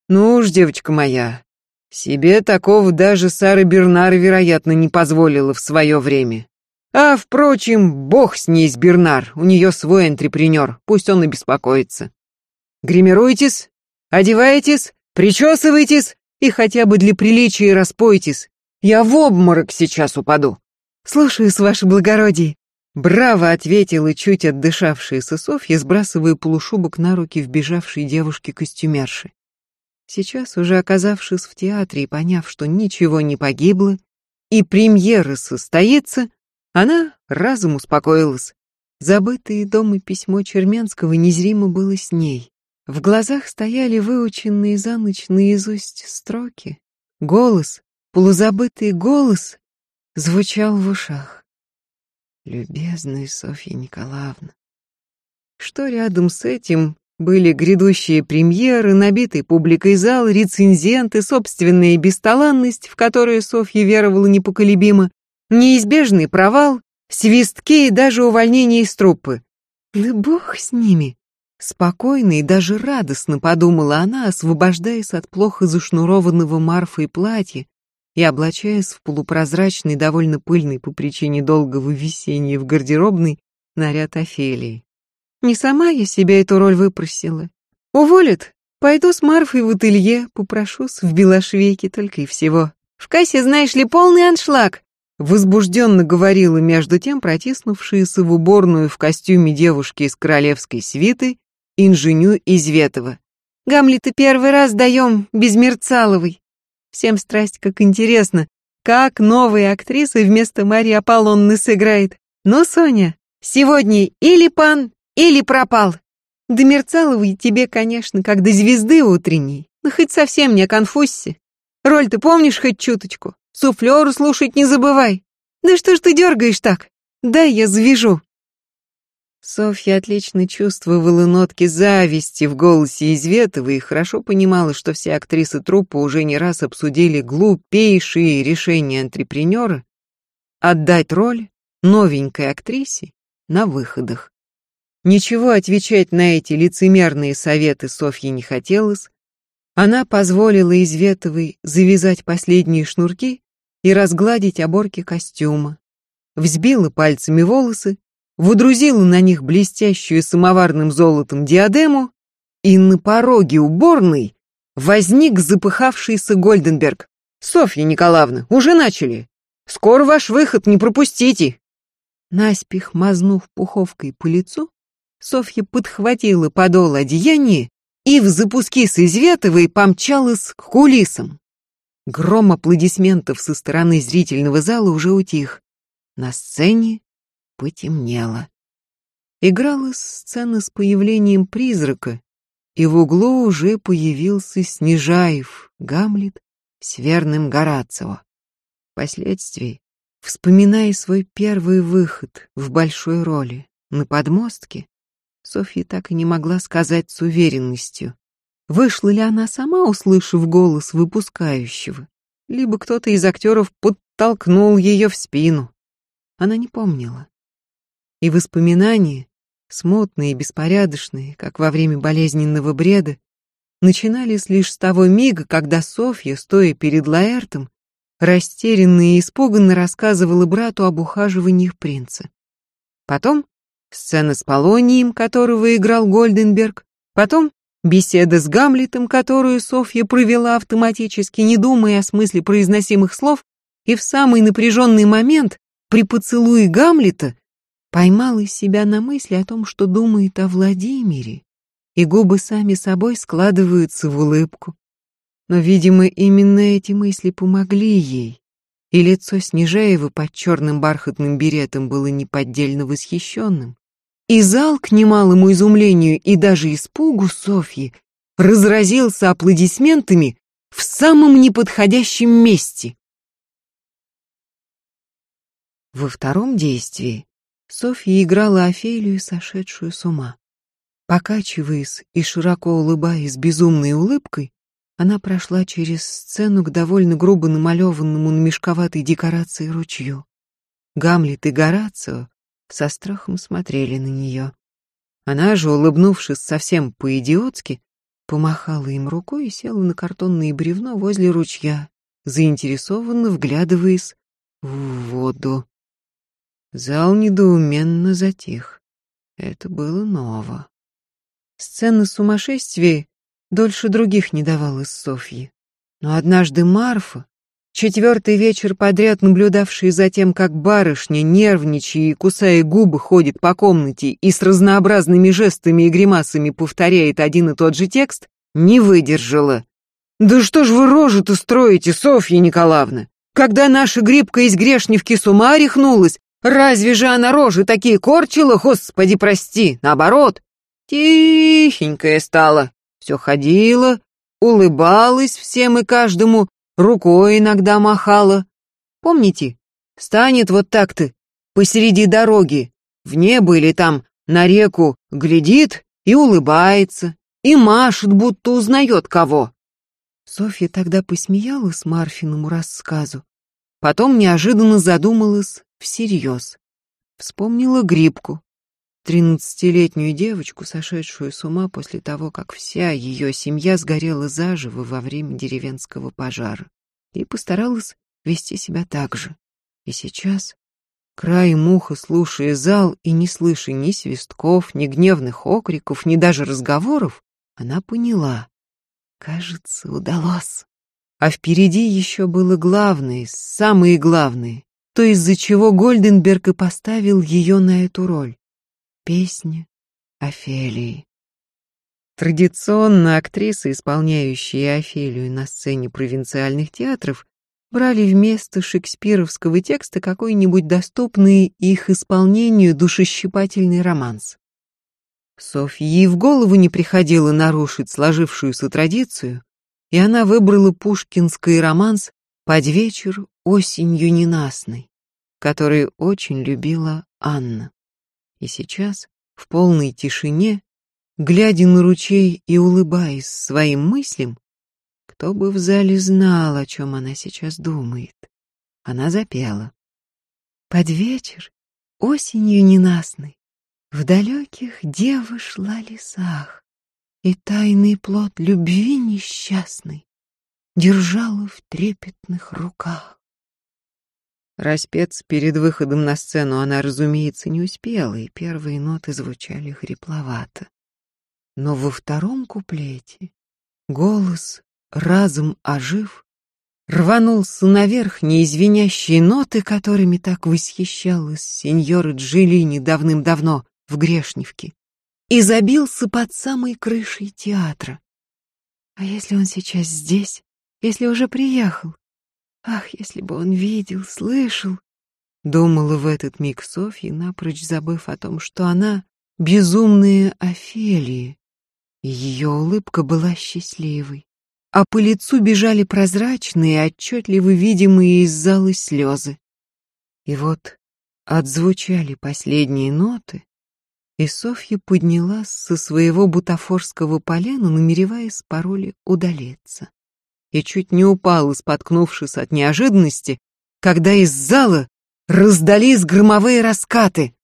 «Ну уж, девочка моя, себе такого даже Сара Бернар, вероятно, не позволила в свое время. А, впрочем, бог с ней, с Бернар, у нее свой антрепренер, пусть он и беспокоится. Гримируйтесь, одевайтесь, причесывайтесь и хотя бы для приличия распойтесь. Я в обморок сейчас упаду.
Слушаюсь, ваше благородие.
Браво ответила чуть отдышавшаяся Софья, сбрасывая полушубок на руки вбежавшей девушки-костюмерши. Сейчас, уже оказавшись в театре и поняв, что ничего не погибло, и премьера состоится, она разом успокоилась. Забытое дома письмо Черменского незримо было с ней. В глазах стояли выученные за ночь наизусть строки. Голос, полузабытый голос, звучал в ушах. Любезная Софья Николаевна. Что рядом с этим были грядущие премьеры, набитый публикой зал, рецензенты, собственная бесталанность, в которую Софья веровала непоколебимо, неизбежный провал, свистки и даже увольнение из труппы. Да бог с ними. Спокойно и даже радостно подумала она, освобождаясь от плохо зашнурованного Марфой платья и облачаясь в полупрозрачный, довольно пыльный по причине долгого висения в гардеробной наряд Офелии. Не сама я себе эту роль выпросила. Уволят, пойду с Марфой в ателье, попрошусь в белошвейке только и всего. В кассе, знаешь ли, полный аншлаг. Возбужденно говорила между тем протиснувшаяся в уборную в костюме девушки из королевской свиты инженю Изветова. «Гамлета первый раз даем, без Мерцаловой. Всем страсть, как интересно, как новая актриса вместо Марии Аполлонны сыграет. Ну, Соня, сегодня или пан, или пропал. До Мерцаловой тебе, конечно, как до звезды утренней, но хоть совсем не оконфузься. Роль ты помнишь хоть чуточку? Суфлеру слушать не забывай. Да что ж ты дергаешь так? Дай я завяжу. Софья отлично чувствовала нотки зависти в голосе Изветовой и хорошо понимала, что все актрисы труппы уже не раз обсудили глупейшие решения антрепренера отдать роль новенькой актрисе на выходах. Ничего отвечать на эти лицемерные советы Софье не хотелось. Она позволила Изветовой завязать последние шнурки и разгладить оборки костюма. Взбила пальцами волосы водрузила на них блестящую самоварным золотом диадему, и на пороге уборной возник запыхавшийся Гольденберг. «Софья Николаевна, уже начали! Скоро ваш выход, не пропустите!» Наспех мазнув пуховкой по лицу, Софья подхватила подол одеяния и в запуске с Изветовой помчалась к кулисам. Гром аплодисментов со стороны зрительного зала уже утих. На сцене потемнело. Играла сцена с появлением призрака, и в углу уже появился Снежаев, Гамлет, с верным Горацио. Впоследствии, вспоминая свой первый выход в большой роли на подмостке, Софья так и не могла сказать с уверенностью, вышла ли она сама, услышав голос выпускающего, либо кто-то из актеров подтолкнул ее в спину. Она не помнила. И воспоминания, смутные и беспорядочные, как во время болезненного бреда, начинались лишь с того мига, когда Софья, стоя перед Лаэртом, растерянная и испуганно рассказывала брату об ухаживаниях принца. Потом сцена с Полонием, которого играл Гольденберг, потом беседа с Гамлетом, которую Софья провела автоматически, не думая о смысле произносимых слов, и в самый напряженный момент, при поцелуе Гамлета, поймала себя на мысли о том, что думает о Владимире, и губы сами собой складываются в улыбку. Но, видимо, именно эти мысли помогли ей, и лицо Снежаева под черным бархатным беретом было неподдельно восхищенным. И зал, к немалому изумлению и даже испугу Софьи, разразился аплодисментами в самом неподходящем месте. Во втором действии Софья играла Офелию, сошедшую с ума. Покачиваясь и широко улыбаясь безумной улыбкой, она прошла через сцену к довольно грубо намалеванному на мешковатой декорации ручью. Гамлет и Горацио со страхом смотрели на нее. Она же, улыбнувшись совсем по-идиотски, помахала им рукой и села на картонное бревно возле ручья, заинтересованно вглядываясь в воду. Зал недоуменно затих. Это было ново. Сцена сумасшествия дольше других не давалась Софье. Но однажды Марфа, четвертый вечер подряд наблюдавшая за тем, как барышня, нервничая и кусая губы, ходит по комнате и с разнообразными жестами и гримасами повторяет один и тот же текст, не выдержала. «Да что ж вы рожу-то строите, Софья Николаевна? Когда наша грибка из Грешневки с ума рехнулась, разве же она рожи такие корчила, господи прости, наоборот? Тихенькая стала, все ходила, улыбалась всем и каждому, рукой иногда махала. Помните, станет вот так-то посреди дороги, в небо или там на реку, глядит и улыбается, и машет, будто узнает кого. Софья тогда посмеялась Марфиному рассказу, потом неожиданно задумалась всерьез. Вспомнила грибку, тринадцатилетнюю девочку, сошедшую с ума после того, как вся ее семья сгорела заживо во время деревенского пожара, и постаралась вести себя так же. И сейчас, краем уха слушая зал и не слыша ни свистков, ни гневных окриков, ни даже разговоров, она поняла. Кажется, удалось. А впереди еще было главное, самое главное, то, из-за чего Гольденберг и поставил ее на эту роль. Песня Офелии. Традиционно актрисы, исполняющие Офелию на сцене провинциальных театров, брали вместо шекспировского текста какой-нибудь доступный их исполнению душещипательный романс. Софье в голову не приходило нарушить сложившуюся традицию, и она выбрала пушкинский романс «Под вечер осенью ненастной», который очень любила Анна. И сейчас, в полной тишине, глядя на ручей и улыбаясь своим мыслям, кто бы в зале знал, о чем она сейчас думает. Она запела. Под вечер, осенью ненастной, в далеких девы шла лесах, и тайный плод любви несчастный держала в трепетных руках.
Распеться перед выходом на сцену она, разумеется, не успела, и первые ноты звучали хрипловато. Но во втором куплете голос, разом ожив, рванулся наверх неизвинящие ноты, которыми так восхищалась сеньора Джилини давным-давно в Грешневке, и забился под самой крышей театра. А если он сейчас здесь, если уже приехал? Ах, если бы он видел, слышал. Думала в этот миг Софья, напрочь забыв о том, что она безумная Офелия, ее улыбка была счастливой, а по лицу бежали прозрачные, отчетливо видимые из зала слезы. И вот отзвучали последние ноты, и Софья поднялась со своего бутафорского полена, намереваясь с пароли удалиться и чуть не упал, споткнувшись от неожиданности, когда из зала раздались громовые раскаты.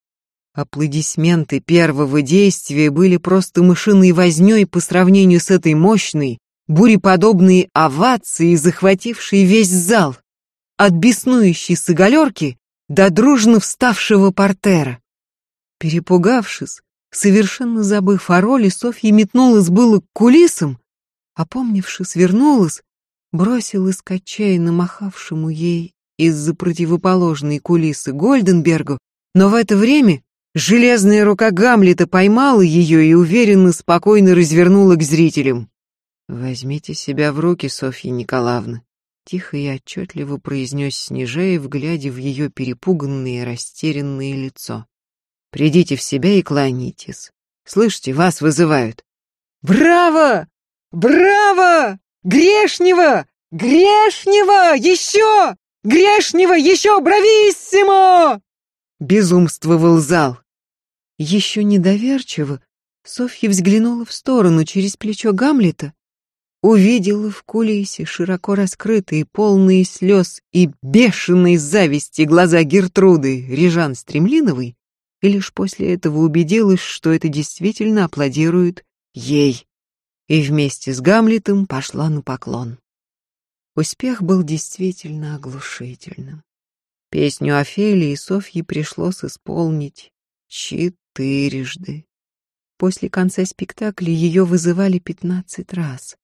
Аплодисменты первого действия были просто мышиной вознёй по сравнению с этой мощной, буреподобной овацией, захватившей весь зал, от беснующейся галерки до дружно вставшего портера. Перепугавшись, совершенно забыв о роли, Софья метнулась было к кулисам, опомнившись, вернулась бросилась к отчаянно махавшему ей из-за противоположной кулисы Гольденбергу, но в это время железная рука Гамлета поймала ее и уверенно, спокойно развернула к зрителям. «Возьмите себя в руки, Софья Николаевна», — тихо и отчетливо произнес Снежаев, глядя в ее перепуганное и растерянное лицо. «Придите в себя и кланяйтесь. Слышите, вас вызывают». «Браво! Браво!» Грешнего! Грешнего! Еще! Грешнего! Еще! Брависсимо!» Безумствовал зал. Еще недоверчиво Софья взглянула в сторону через плечо Гамлета, увидела в кулисе широко раскрытые, полные слез и бешеной зависти глаза Гертруды Режан Стремлиновой, и лишь после этого убедилась, что это действительно аплодируют ей и вместе с Гамлетом пошла на поклон. Успех был действительно оглушительным. Песню Офелии Софье пришлось исполнить четырежды. После конца спектакля ее вызывали пятнадцать раз.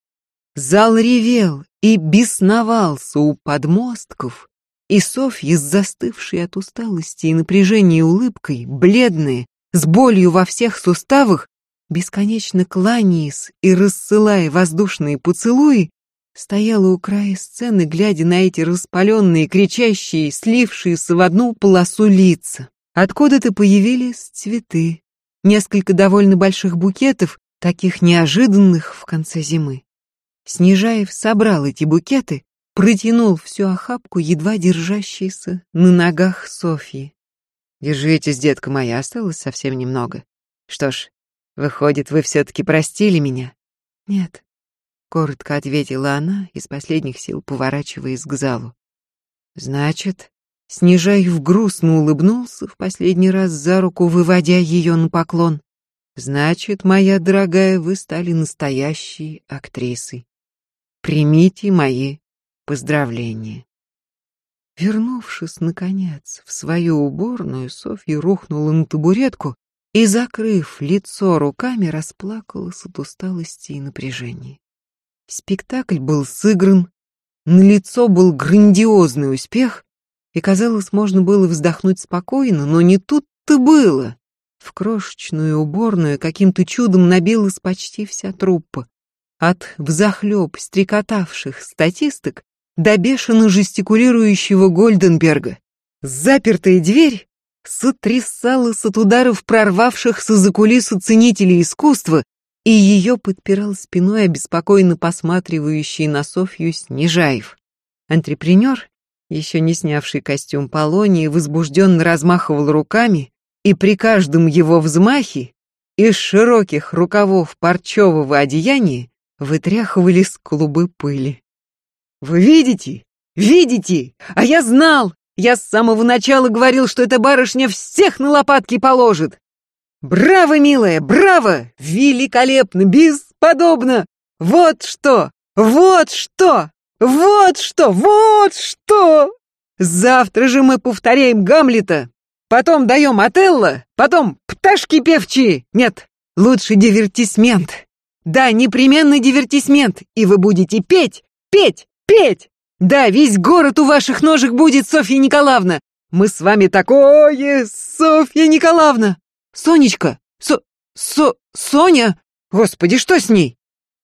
Зал ревел и бесновался у подмостков, и Софья, застывшей от усталости и напряжения улыбкой, бледная, с болью во всех суставах, бесконечно кланяясь и рассылая воздушные поцелуи, стояла у края сцены, глядя на эти распаленные, кричащие, слившиеся в одну полосу лица. Откуда-то появились цветы, несколько довольно больших букетов, таких неожиданных в конце зимы. Снежаев собрал эти букеты, протянул всю охапку, едва держащейся на ногах Софьи. «Держитесь, детка моя, осталось совсем немного. Что ж, Выходит, вы все-таки простили меня? Нет, коротко ответила она, из последних сил поворачиваясь к залу. Значит, Снежаев грустно улыбнулся в последний раз за руку, выводя ее на поклон. Значит, моя дорогая, вы стали настоящей актрисой. Примите мои поздравления. Вернувшись, наконец, в свою уборную, Софья рухнула на табуретку и, закрыв лицо руками, расплакалась от усталости и напряжения. Спектакль был сыгран, на лицо был грандиозный успех, и, казалось, можно было вздохнуть спокойно, но не тут-то было. В крошечную уборную каким-то чудом набилась почти вся труппа. От взахлеб стрекотавших статисток до бешено жестикулирующего Гольденберга. Запертая дверь сотрясалась от ударов прорвавшихся за кулису ценителей искусства, и ее подпирал спиной обеспокоенно посматривающий на Софью Снежаев. Антрепренер, еще не снявший костюм Полонии, возбужденно размахивал руками, и при каждом его взмахе из широких рукавов парчевого одеяния вытряхивались клубы пыли. «Вы видите? Видите? А я знал! Я с самого начала говорил, что эта барышня всех на лопатки положит. Браво, милая, браво! Великолепно, бесподобно! Вот что! Вот что! Вот что! Вот что!
Завтра же мы повторяем Гамлета, потом даем Отелло, потом пташки певчие. Нет, лучше дивертисмент. Да, непременно дивертисмент, и вы будете петь, петь, петь. Да, весь город у ваших ножек будет, Софья Николаевна. Мы с вами такое, Софья Николаевна. Сонечка, Со... Со... Соня? Господи, что с ней?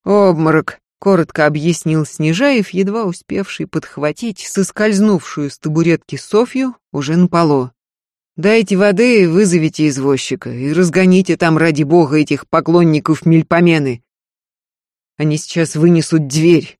Обморок, коротко объяснил Снежаев, едва успевший подхватить соскользнувшую с табуретки Софью уже на полу. «Дайте воды, вызовите извозчика и разгоните там, ради бога, этих поклонников мельпомены. Они сейчас вынесут дверь.